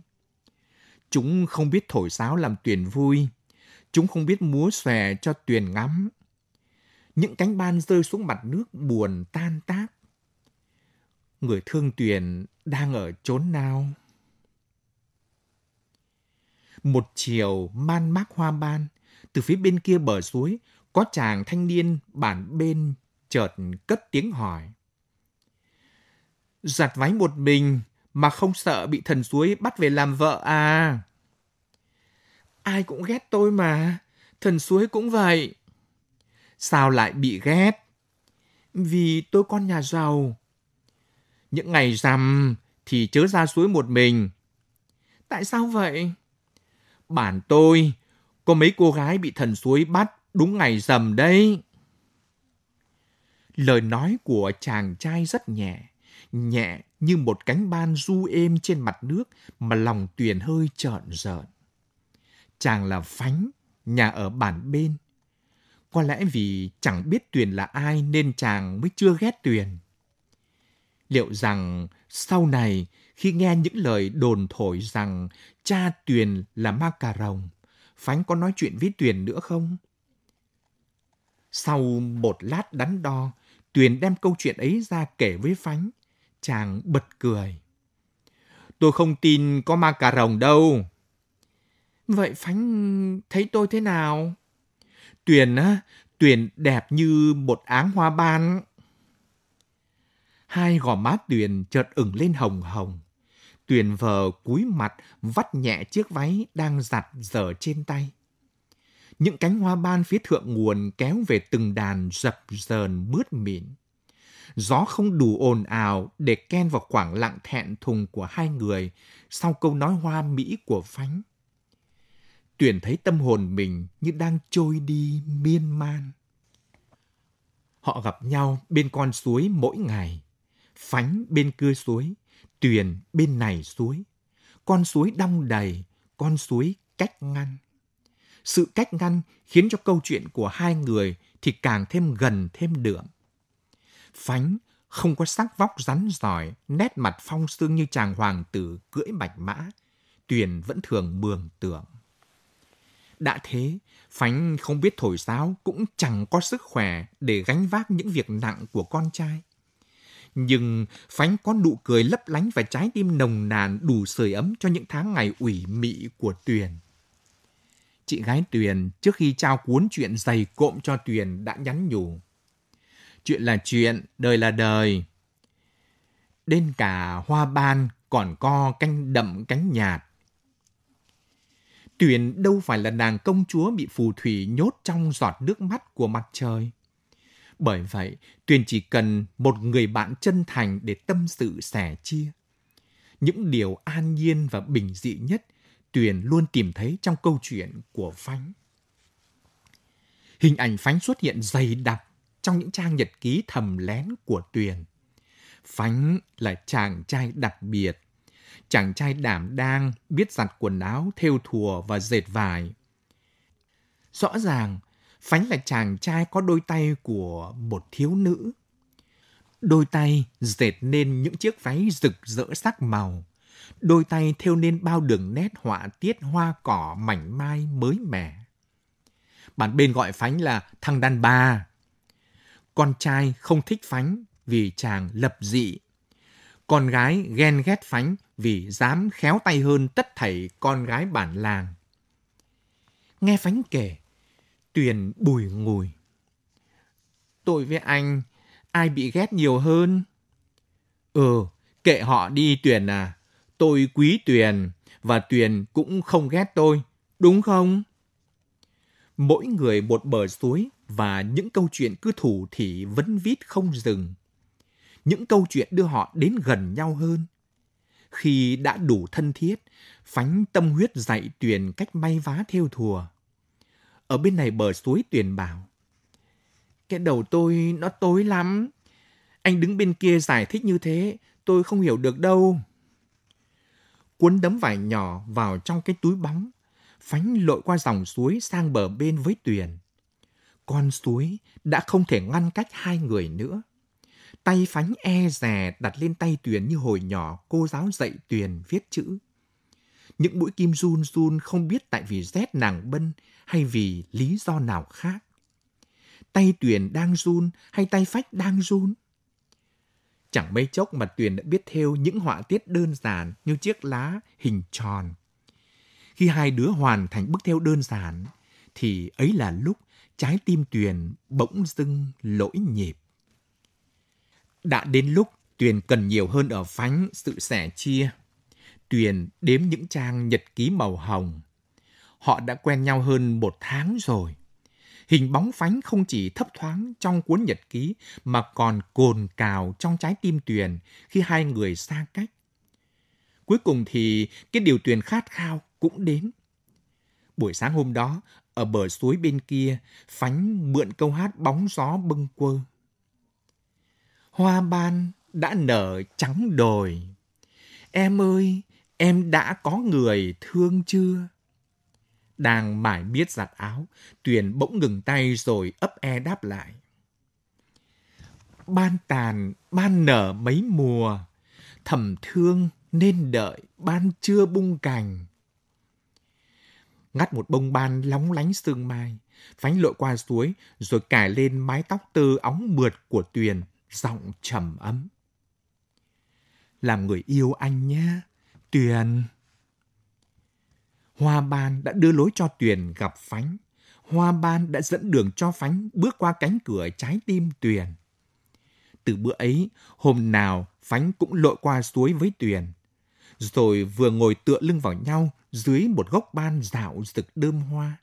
Chúng không biết thổi sáo làm Tuyền vui, chúng không biết múa xòe cho Tuyền ngắm. Những cánh ban rơi xuống mặt nước buồn tan tác. Người thương Tuyền đang ở chốn nào? Một chiều man mác hoa ban, từ phía bên kia bờ suối, có chàng thanh niên bản bên chợt cất tiếng hỏi. Giặt váy một mình mà không sợ bị thần suối bắt về làm vợ à? Ai cũng ghét tôi mà, thần suối cũng vậy. Sao lại bị ghét? Vì tôi con nhà giàu. Những ngày rằm thì chớ ra suối một mình. Tại sao vậy? Bản tôi, có mấy cô gái bị thần suối bắt đúng ngày rằm đấy. Lời nói của chàng trai rất nhẹ, nhẹ như một cánh ban du êm trên mặt nước mà lòng tuyền hơi trợn rợn. Chàng là Phánh, nhà ở bản bên. Có lẽ vì chẳng biết Tuyền là ai nên chàng mới chưa ghét Tuyền. Liệu rằng sau này khi nghe những lời đồn thổi rằng cha Tuyền là ma cà rồng, Phánh có nói chuyện với Tuyền nữa không? Sau một lát đắn đo, Tuyền đem câu chuyện ấy ra kể với Phánh. Chàng bật cười. Tôi không tin có ma cà rồng đâu. Vậy Phánh thấy tôi thế nào? Tuyền á, Tuyền đẹp như một áng hoa ban. Hai gò má Tuyền chợt ửng lên hồng hồng. Tuyền vờ cúi mặt vắt nhẹ chiếc váy đang giặt dở trên tay. Những cánh hoa ban phía thượng nguồn kéo về từng đàn dập dờn mướt mịn. Gió không đủ ồn ào để ken vào khoảng lặng thẹn thùng của hai người sau câu nói hoa mỹ của Phánh. Tuyền thấy tâm hồn mình như đang trôi đi miên man. Họ gặp nhau bên con suối mỗi ngày. Phánh bên cưa suối, Tuyền bên này suối. Con suối đong đầy, con suối cách ngăn. Sự cách ngăn khiến cho câu chuyện của hai người thì càng thêm gần thêm đượm. Phánh không có sắc vóc rắn giỏi, nét mặt phong sương như chàng hoàng tử cưỡi bạch mã. Tuyền vẫn thường mường tượng. Đã thế, Phánh không biết thổi sáo cũng chẳng có sức khỏe để gánh vác những việc nặng của con trai. Nhưng Phánh có nụ cười lấp lánh và trái tim nồng nàn đủ sưởi ấm cho những tháng ngày ủy mị của Tuyền. Chị gái Tuyền trước khi trao cuốn chuyện dày cộm cho Tuyền đã nhắn nhủ. Chuyện là chuyện, đời là đời. Đến cả hoa ban còn co canh đậm cánh nhạt. Tuyền đâu phải là nàng công chúa bị phù thủy nhốt trong giọt nước mắt của mặt trời. Bởi vậy, Tuyền chỉ cần một người bạn chân thành để tâm sự sẻ chia. Những điều an nhiên và bình dị nhất Tuyền luôn tìm thấy trong câu chuyện của Phánh. Hình ảnh Phánh xuất hiện dày đặc trong những trang nhật ký thầm lén của Tuyền. Phánh là chàng trai đặc biệt, chàng trai đảm đang biết giặt quần áo, thêu thùa và dệt vải. Rõ ràng, Phánh là chàng trai có đôi tay của một thiếu nữ. Đôi tay dệt nên những chiếc váy rực rỡ sắc màu. Đôi tay thêu nên bao đường nét họa tiết hoa cỏ mảnh mai mới mẻ. Bản bên gọi Phánh là thằng đàn bà. Con trai không thích Phánh vì chàng lập dị. Con gái ghen ghét Phánh vì dám khéo tay hơn tất thảy con gái bản làng. Nghe Phánh kể, Tuyền bùi ngùi. Tôi với anh, ai bị ghét nhiều hơn? Ừ, kệ họ đi Tuyền à. Tôi quý Tuyền, và Tuyền cũng không ghét tôi, đúng không? Mỗi người một bờ suối và những câu chuyện cứ thủ thỉ vấn vít không dừng. Những câu chuyện đưa họ đến gần nhau hơn. Khi đã đủ thân thiết, phánh tâm huyết dạy Tuyền cách may vá theo thùa. Ở bên này bờ suối Tuyền bảo. Cái đầu tôi nó tối lắm. Anh đứng bên kia giải thích như thế, tôi không hiểu được đâu. Cuốn đấm vải nhỏ vào trong cái túi bóng, phánh lội qua dòng suối sang bờ bên với Tuyền. Con suối đã không thể ngăn cách hai người nữa. Tay phánh e rè đặt lên tay Tuyền như hồi nhỏ cô giáo dạy Tuyền viết chữ. Những mũi kim run run không biết tại vì rét nàng bân hay vì lý do nào khác. Tay Tuyền đang run hay tay phách đang run? Chẳng mấy chốc mà Tuyền đã biết theo những họa tiết đơn giản như chiếc lá hình tròn. Khi hai đứa hoàn thành bức theo đơn giản, thì ấy là lúc trái tim Tuyền bỗng dưng lỗi nhịp. Đã đến lúc Tuyền cần nhiều hơn ở phánh sự sẻ chia. Tuyền đếm những trang nhật ký màu hồng. Họ đã quen nhau hơn một tháng rồi. Hình bóng phánh không chỉ thấp thoáng trong cuốn nhật ký mà còn cồn cào trong trái tim Tuyền khi hai người xa cách. Cuối cùng thì cái điều Tuyền khát khao cũng đến. Buổi sáng hôm đó, ở bờ suối bên kia, Phánh mượn câu hát bóng gió bâng quơ. Hoa ban đã nở trắng đồi. Em ơi, em đã có người thương chưa? Đang mải biết giặt áo, Tuyền bỗng ngừng tay rồi ấp e đáp lại. Ban tàn, ban nở mấy mùa, thầm thương nên đợi ban chưa bung cành. ngắt một bông ban lóng lánh sương mai, phánh lội qua suối rồi cài lên mái tóc tơ óng mượt của Tuyền, giọng trầm ấm. Làm người yêu anh nhé, Tuyền. Hoa ban đã đưa lối cho Tuyền gặp Phánh. Hoa ban đã dẫn đường cho Phánh bước qua cánh cửa trái tim Tuyền. Từ bữa ấy, hôm nào Phánh cũng lội qua suối với Tuyền. Rồi vừa ngồi tựa lưng vào nhau dưới một gốc ban dạo rực đơm hoa.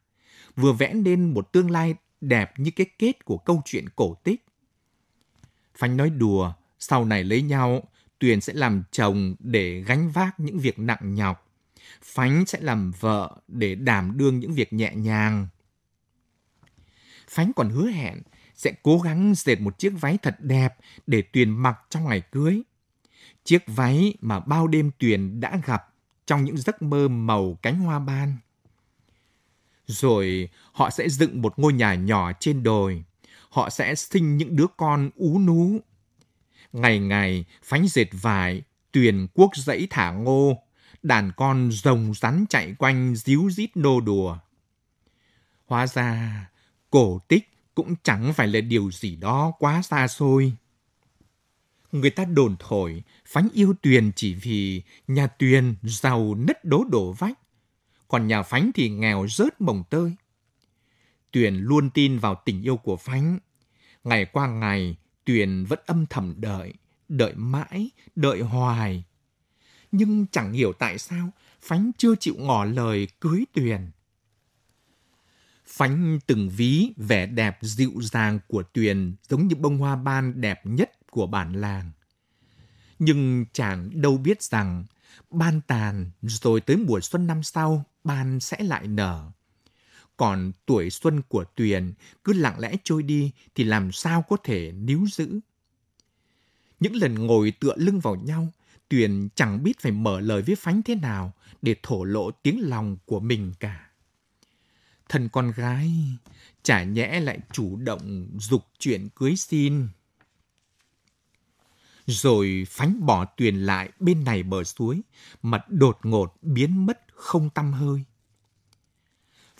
Vừa vẽ nên một tương lai đẹp như cái kết của câu chuyện cổ tích. Phánh nói đùa, sau này lấy nhau, Tuyền sẽ làm chồng để gánh vác những việc nặng nhọc. Phánh sẽ làm vợ để đảm đương những việc nhẹ nhàng. Phánh còn hứa hẹn sẽ cố gắng dệt một chiếc váy thật đẹp để Tuyền mặc trong ngày cưới. Chiếc váy mà bao đêm Tuyền đã gặp trong những giấc mơ màu cánh hoa ban. Rồi họ sẽ dựng một ngôi nhà nhỏ trên đồi. Họ sẽ sinh những đứa con ú nú. Ngày ngày, phánh dệt vải, Tuyền quốc dãy thả ngô, đàn con rồng rắn chạy quanh díu dít nô đùa. Hóa ra, cổ tích cũng chẳng phải là điều gì đó quá xa xôi. Người ta đồn thổi, phánh yêu Tuyền chỉ vì nhà Tuyền giàu nứt đố đổ vách, còn nhà phánh thì nghèo rớt mồng tơi. Tuyền luôn tin vào tình yêu của phánh. Ngày qua ngày, Tuyền vẫn âm thầm đợi, đợi mãi, đợi hoài. Nhưng chẳng hiểu tại sao Phánh chưa chịu ngỏ lời cưới Tuyền. Phánh từng ví vẻ đẹp dịu dàng của Tuyền giống như bông hoa ban đẹp nhất của bản làng. Nhưng chàng đâu biết rằng ban tàn rồi tới mùa xuân năm sau ban sẽ lại nở. Còn tuổi xuân của Tuyền cứ lặng lẽ trôi đi thì làm sao có thể níu giữ. Những lần ngồi tựa lưng vào nhau, Tuyền chẳng biết phải mở lời với Phánh thế nào để thổ lộ tiếng lòng của mình cả. Thân con gái chả nhẽ lại chủ động dục chuyện cưới xin. Rồi Phánh bỏ Tuyền lại bên này bờ suối, mặt đột ngột biến mất không tăm hơi.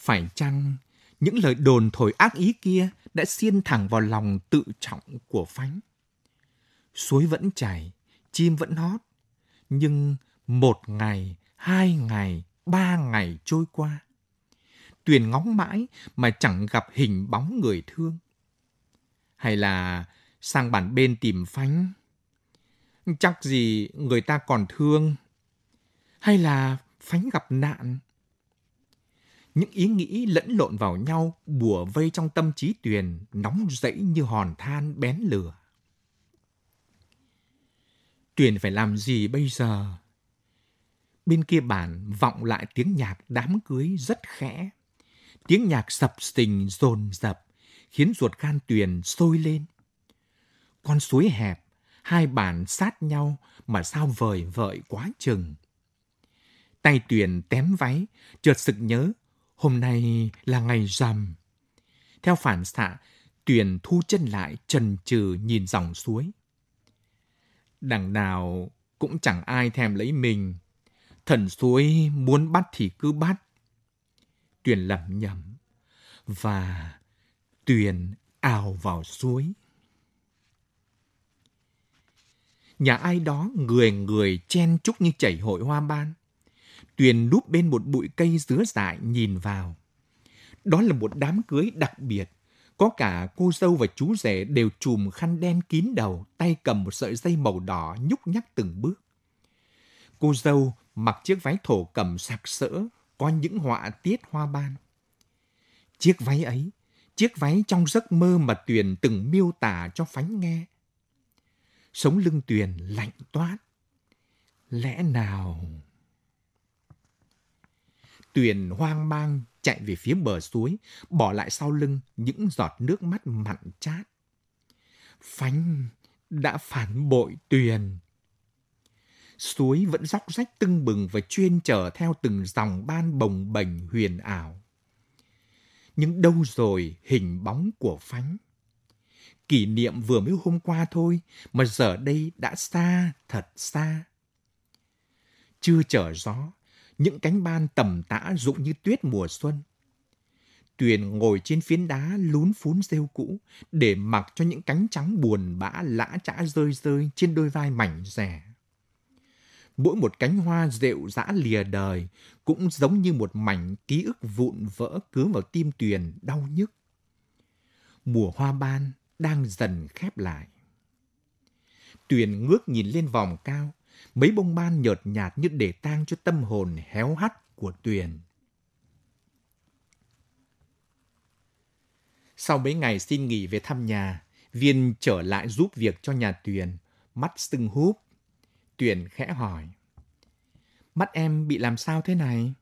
Phải chăng những lời đồn thổi ác ý kia đã xiên thẳng vào lòng tự trọng của Phánh? Suối vẫn chảy, chim vẫn hót, nhưng một ngày, hai ngày, ba ngày trôi qua. Tuyền ngóng mãi mà chẳng gặp hình bóng người thương. Hay là sang bản bên tìm phánh? Chắc gì người ta còn thương. Hay là phánh gặp nạn? Những ý nghĩ lẫn lộn vào nhau bùa vây trong tâm trí Tuyền nóng dậy như hòn than bén lửa. Tuyền phải làm gì bây giờ? Bên kia bản vọng lại tiếng nhạc đám cưới rất khẽ. Tiếng nhạc sập sình dồn dập, khiến ruột gan Tuyền sôi lên. Con suối hẹp, hai bản sát nhau mà sao vời vợi quá chừng. Tay Tuyền tém váy, chợt sực nhớ, hôm nay là ngày rằm. Theo phản xạ, Tuyền thu chân lại trần trừ nhìn dòng suối. Đằng nào cũng chẳng ai thèm lấy mình. Thần suối muốn bắt thì cứ bắt. Tuyền lẩm nhẩm và Tuyền ào vào suối. Nhà ai đó người người chen chúc như chảy hội hoa ban. Tuyền núp bên một bụi cây dứa dại nhìn vào. Đó là một đám cưới đặc biệt có cả cô dâu và chú rể đều chùm khăn đen kín đầu, tay cầm một sợi dây màu đỏ nhúc nhắc từng bước. Cô dâu mặc chiếc váy thổ cầm sặc sỡ, có những họa tiết hoa ban. Chiếc váy ấy, chiếc váy trong giấc mơ mà Tuyền từng miêu tả cho Phánh nghe. Sống lưng Tuyền lạnh toát. Lẽ nào... Tuyền hoang mang chạy về phía bờ suối, bỏ lại sau lưng những giọt nước mắt mặn chát. Phánh đã phản bội Tuyền. Suối vẫn róc rách tưng bừng và chuyên trở theo từng dòng ban bồng bềnh huyền ảo. Nhưng đâu rồi hình bóng của Phánh? Kỷ niệm vừa mới hôm qua thôi mà giờ đây đã xa, thật xa. Chưa trở gió, những cánh ban tầm tã rụng như tuyết mùa xuân. Tuyền ngồi trên phiến đá lún phún rêu cũ để mặc cho những cánh trắng buồn bã lã chã rơi rơi trên đôi vai mảnh rẻ. Mỗi một cánh hoa rệu rã lìa đời cũng giống như một mảnh ký ức vụn vỡ cứa vào tim Tuyền đau nhức. Mùa hoa ban đang dần khép lại. Tuyền ngước nhìn lên vòng cao, mấy bông ban nhợt nhạt như để tang cho tâm hồn héo hắt của Tuyền. Sau mấy ngày xin nghỉ về thăm nhà, Viên trở lại giúp việc cho nhà Tuyền, mắt sưng húp. Tuyền khẽ hỏi. Mắt em bị làm sao thế này?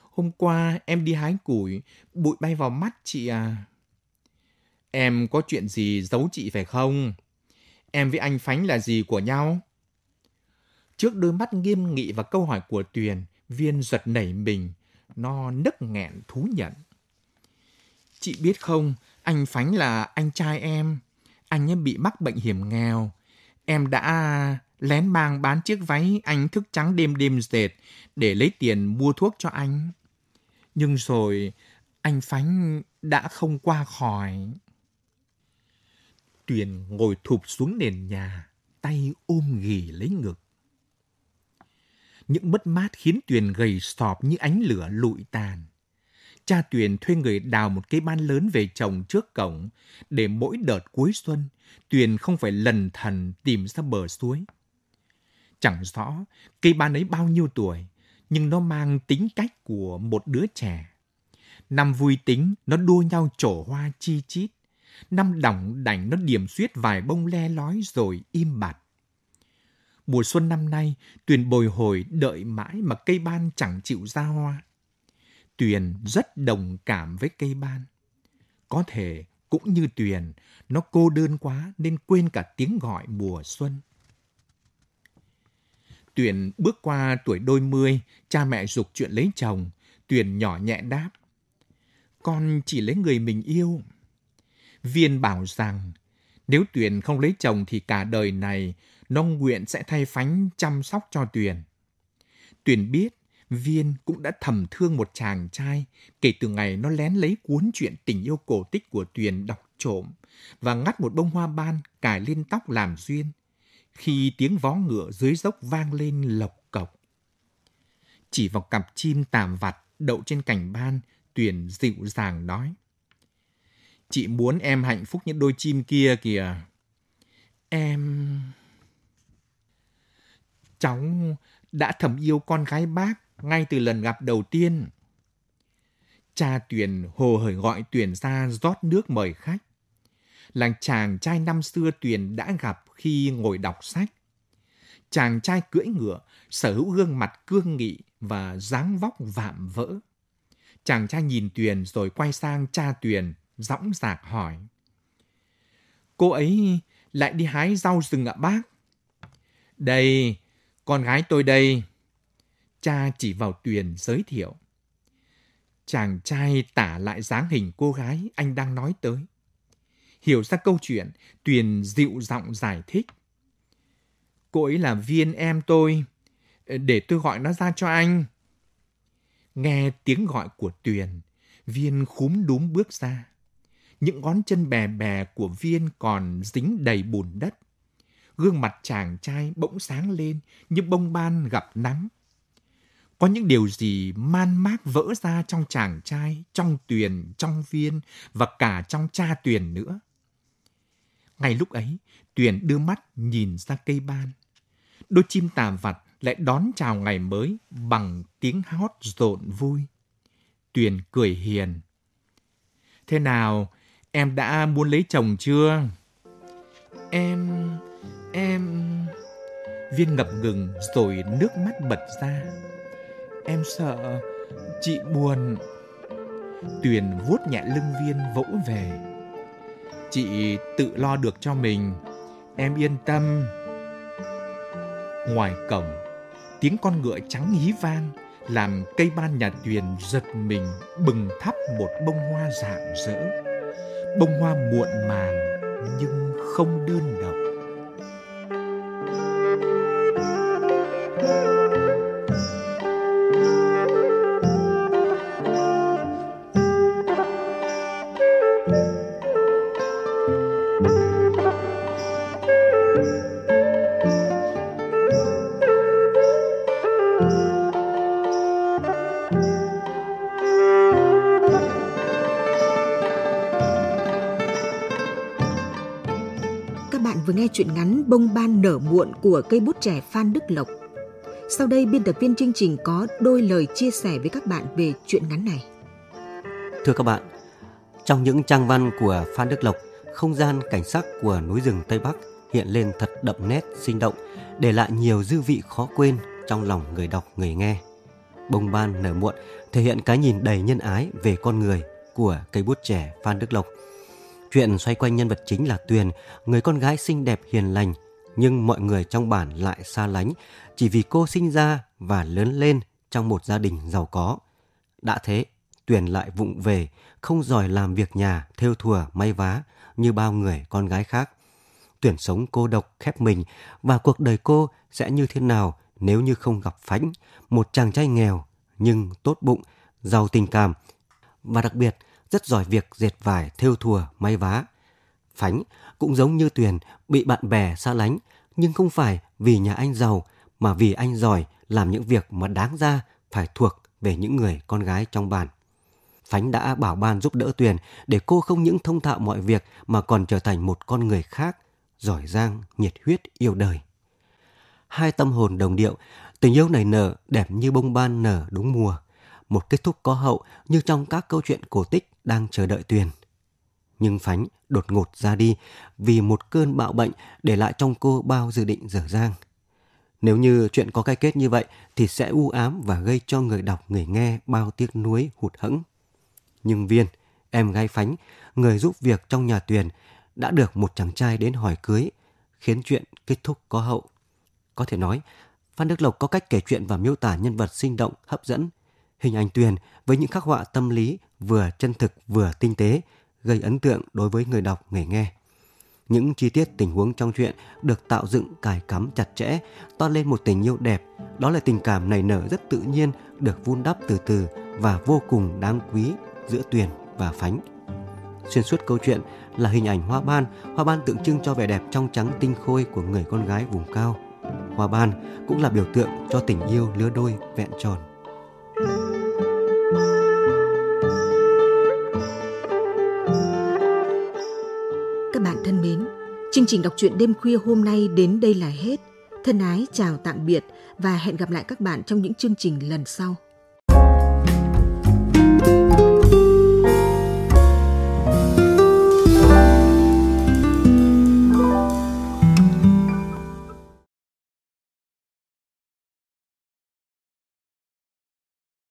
Hôm qua em đi hái củi, bụi bay vào mắt chị à. Em có chuyện gì giấu chị phải không? Em với anh Phánh là gì của nhau? Trước đôi mắt nghiêm nghị và câu hỏi của Tuyền, Viên giật nảy mình, nó nức nghẹn thú nhận. Chị biết không, anh Phánh là anh trai em. Anh ấy bị mắc bệnh hiểm nghèo. Em đã lén mang bán chiếc váy anh thức trắng đêm đêm dệt để lấy tiền mua thuốc cho anh. Nhưng rồi anh Phánh đã không qua khỏi. Tuyền ngồi thụp xuống nền nhà, tay ôm ghì lấy ngực. Những mất mát khiến Tuyền gầy sọp như ánh lửa lụi tàn. Cha Tuyền thuê người đào một cây ban lớn về trồng trước cổng, để mỗi đợt cuối xuân, Tuyền không phải lần thần tìm ra bờ suối. Chẳng rõ cây ban ấy bao nhiêu tuổi, nhưng nó mang tính cách của một đứa trẻ. Năm vui tính, nó đua nhau trổ hoa chi chít. Năm đỏng đảnh nó điểm xuyết vài bông le lói rồi im bặt. Mùa xuân năm nay, Tuyền bồi hồi đợi mãi mà cây ban chẳng chịu ra hoa. Tuyền rất đồng cảm với cây ban. Có thể cũng như Tuyền, nó cô đơn quá nên quên cả tiếng gọi mùa xuân. Tuyền bước qua tuổi đôi mươi, cha mẹ dục chuyện lấy chồng. Tuyền nhỏ nhẹ đáp. Con chỉ lấy người mình yêu. Viên bảo rằng nếu Tuyền không lấy chồng thì cả đời này nông nguyện sẽ thay phánh chăm sóc cho Tuyền. Tuyền biết Viên cũng đã thầm thương một chàng trai kể từ ngày nó lén lấy cuốn chuyện tình yêu cổ tích của Tuyền đọc trộm và ngắt một bông hoa ban cài lên tóc làm duyên khi tiếng vó ngựa dưới dốc vang lên lộc cộc. Chỉ vào cặp chim tàm vặt đậu trên cành ban, Tuyền dịu dàng nói. Chị muốn em hạnh phúc như đôi chim kia kìa. Em... Cháu đã thầm yêu con gái bác ngay từ lần gặp đầu tiên. Cha Tuyền hồ hởi gọi Tuyền ra rót nước mời khách. Làng chàng trai năm xưa Tuyền đã gặp khi ngồi đọc sách. Chàng trai cưỡi ngựa, sở hữu gương mặt cương nghị và dáng vóc vạm vỡ. Chàng trai nhìn Tuyền rồi quay sang cha Tuyền, dõng dạc hỏi. Cô ấy lại đi hái rau rừng ạ bác? Đây, con gái tôi đây. Cha chỉ vào Tuyền giới thiệu. Chàng trai tả lại dáng hình cô gái anh đang nói tới. Hiểu ra câu chuyện, Tuyền dịu giọng giải thích. Cô ấy là viên em tôi, để tôi gọi nó ra cho anh. Nghe tiếng gọi của Tuyền, viên khúm đúm bước ra. Những ngón chân bè bè của viên còn dính đầy bùn đất. Gương mặt chàng trai bỗng sáng lên như bông ban gặp nắng. Có những điều gì man mác vỡ ra trong chàng trai, trong tuyền, trong viên và cả trong cha tuyền nữa. Ngay lúc ấy, Tuyền đưa mắt nhìn ra cây ban. Đôi chim tà vặt lại đón chào ngày mới bằng tiếng hót rộn vui. Tuyền cười hiền. Thế nào, em đã muốn lấy chồng chưa? Em em... Viên ngập ngừng rồi nước mắt bật ra. Em sợ chị buồn. Tuyền vuốt nhẹ lưng viên vỗ về. Chị tự lo được cho mình, em yên tâm. Ngoài cổng, tiếng con ngựa trắng hí vang làm cây ban nhà Tuyền giật mình bừng thắp một bông hoa rạng rỡ. Bông hoa muộn màng nhưng không đơn độc. Bông ban nở muộn của cây bút trẻ Phan Đức Lộc. Sau đây biên tập viên chương trình có đôi lời chia sẻ với các bạn về chuyện ngắn này. Thưa các bạn, trong những trang văn của Phan Đức Lộc, không gian cảnh sắc của núi rừng Tây Bắc hiện lên thật đậm nét, sinh động, để lại nhiều dư vị khó quên trong lòng người đọc, người nghe. Bông ban nở muộn thể hiện cái nhìn đầy nhân ái về con người của cây bút trẻ Phan Đức Lộc. Chuyện xoay quanh nhân vật chính là Tuyền, người con gái xinh đẹp hiền lành, nhưng mọi người trong bản lại xa lánh chỉ vì cô sinh ra và lớn lên trong một gia đình giàu có. Đã thế, Tuyền lại vụng về, không giỏi làm việc nhà, theo thùa, may vá như bao người con gái khác. Tuyển sống cô độc khép mình và cuộc đời cô sẽ như thế nào nếu như không gặp Phánh, một chàng trai nghèo nhưng tốt bụng, giàu tình cảm và đặc biệt rất giỏi việc dệt vải, thêu thùa, may vá. Phánh cũng giống như Tuyền bị bạn bè xa lánh nhưng không phải vì nhà anh giàu mà vì anh giỏi làm những việc mà đáng ra phải thuộc về những người con gái trong bản. Phánh đã bảo ban giúp đỡ Tuyền để cô không những thông thạo mọi việc mà còn trở thành một con người khác, giỏi giang, nhiệt huyết, yêu đời. Hai tâm hồn đồng điệu, tình yêu này nở đẹp như bông ban nở đúng mùa, một kết thúc có hậu như trong các câu chuyện cổ tích đang chờ đợi Tuyền. Nhưng Phánh đột ngột ra đi vì một cơn bạo bệnh để lại trong cô bao dự định dở dang. Nếu như chuyện có cái kết như vậy thì sẽ u ám và gây cho người đọc người nghe bao tiếc nuối hụt hẫng. Nhưng Viên, em gái Phánh, người giúp việc trong nhà Tuyền, đã được một chàng trai đến hỏi cưới, khiến chuyện kết thúc có hậu. Có thể nói, Phan Đức Lộc có cách kể chuyện và miêu tả nhân vật sinh động, hấp dẫn. Hình ảnh Tuyền với những khắc họa tâm lý vừa chân thực vừa tinh tế, gây ấn tượng đối với người đọc, người nghe. Những chi tiết tình huống trong chuyện được tạo dựng cài cắm chặt chẽ, to lên một tình yêu đẹp. Đó là tình cảm nảy nở rất tự nhiên, được vun đắp từ từ và vô cùng đáng quý giữa Tuyền và Phánh. Xuyên suốt câu chuyện là hình ảnh hoa ban, hoa ban tượng trưng cho vẻ đẹp trong trắng tinh khôi của người con gái vùng cao. Hoa ban cũng là biểu tượng cho tình yêu lứa đôi vẹn tròn. Chương trình đọc truyện đêm khuya hôm nay đến đây là hết. Thân ái chào tạm biệt và hẹn gặp lại các bạn trong những chương trình lần sau.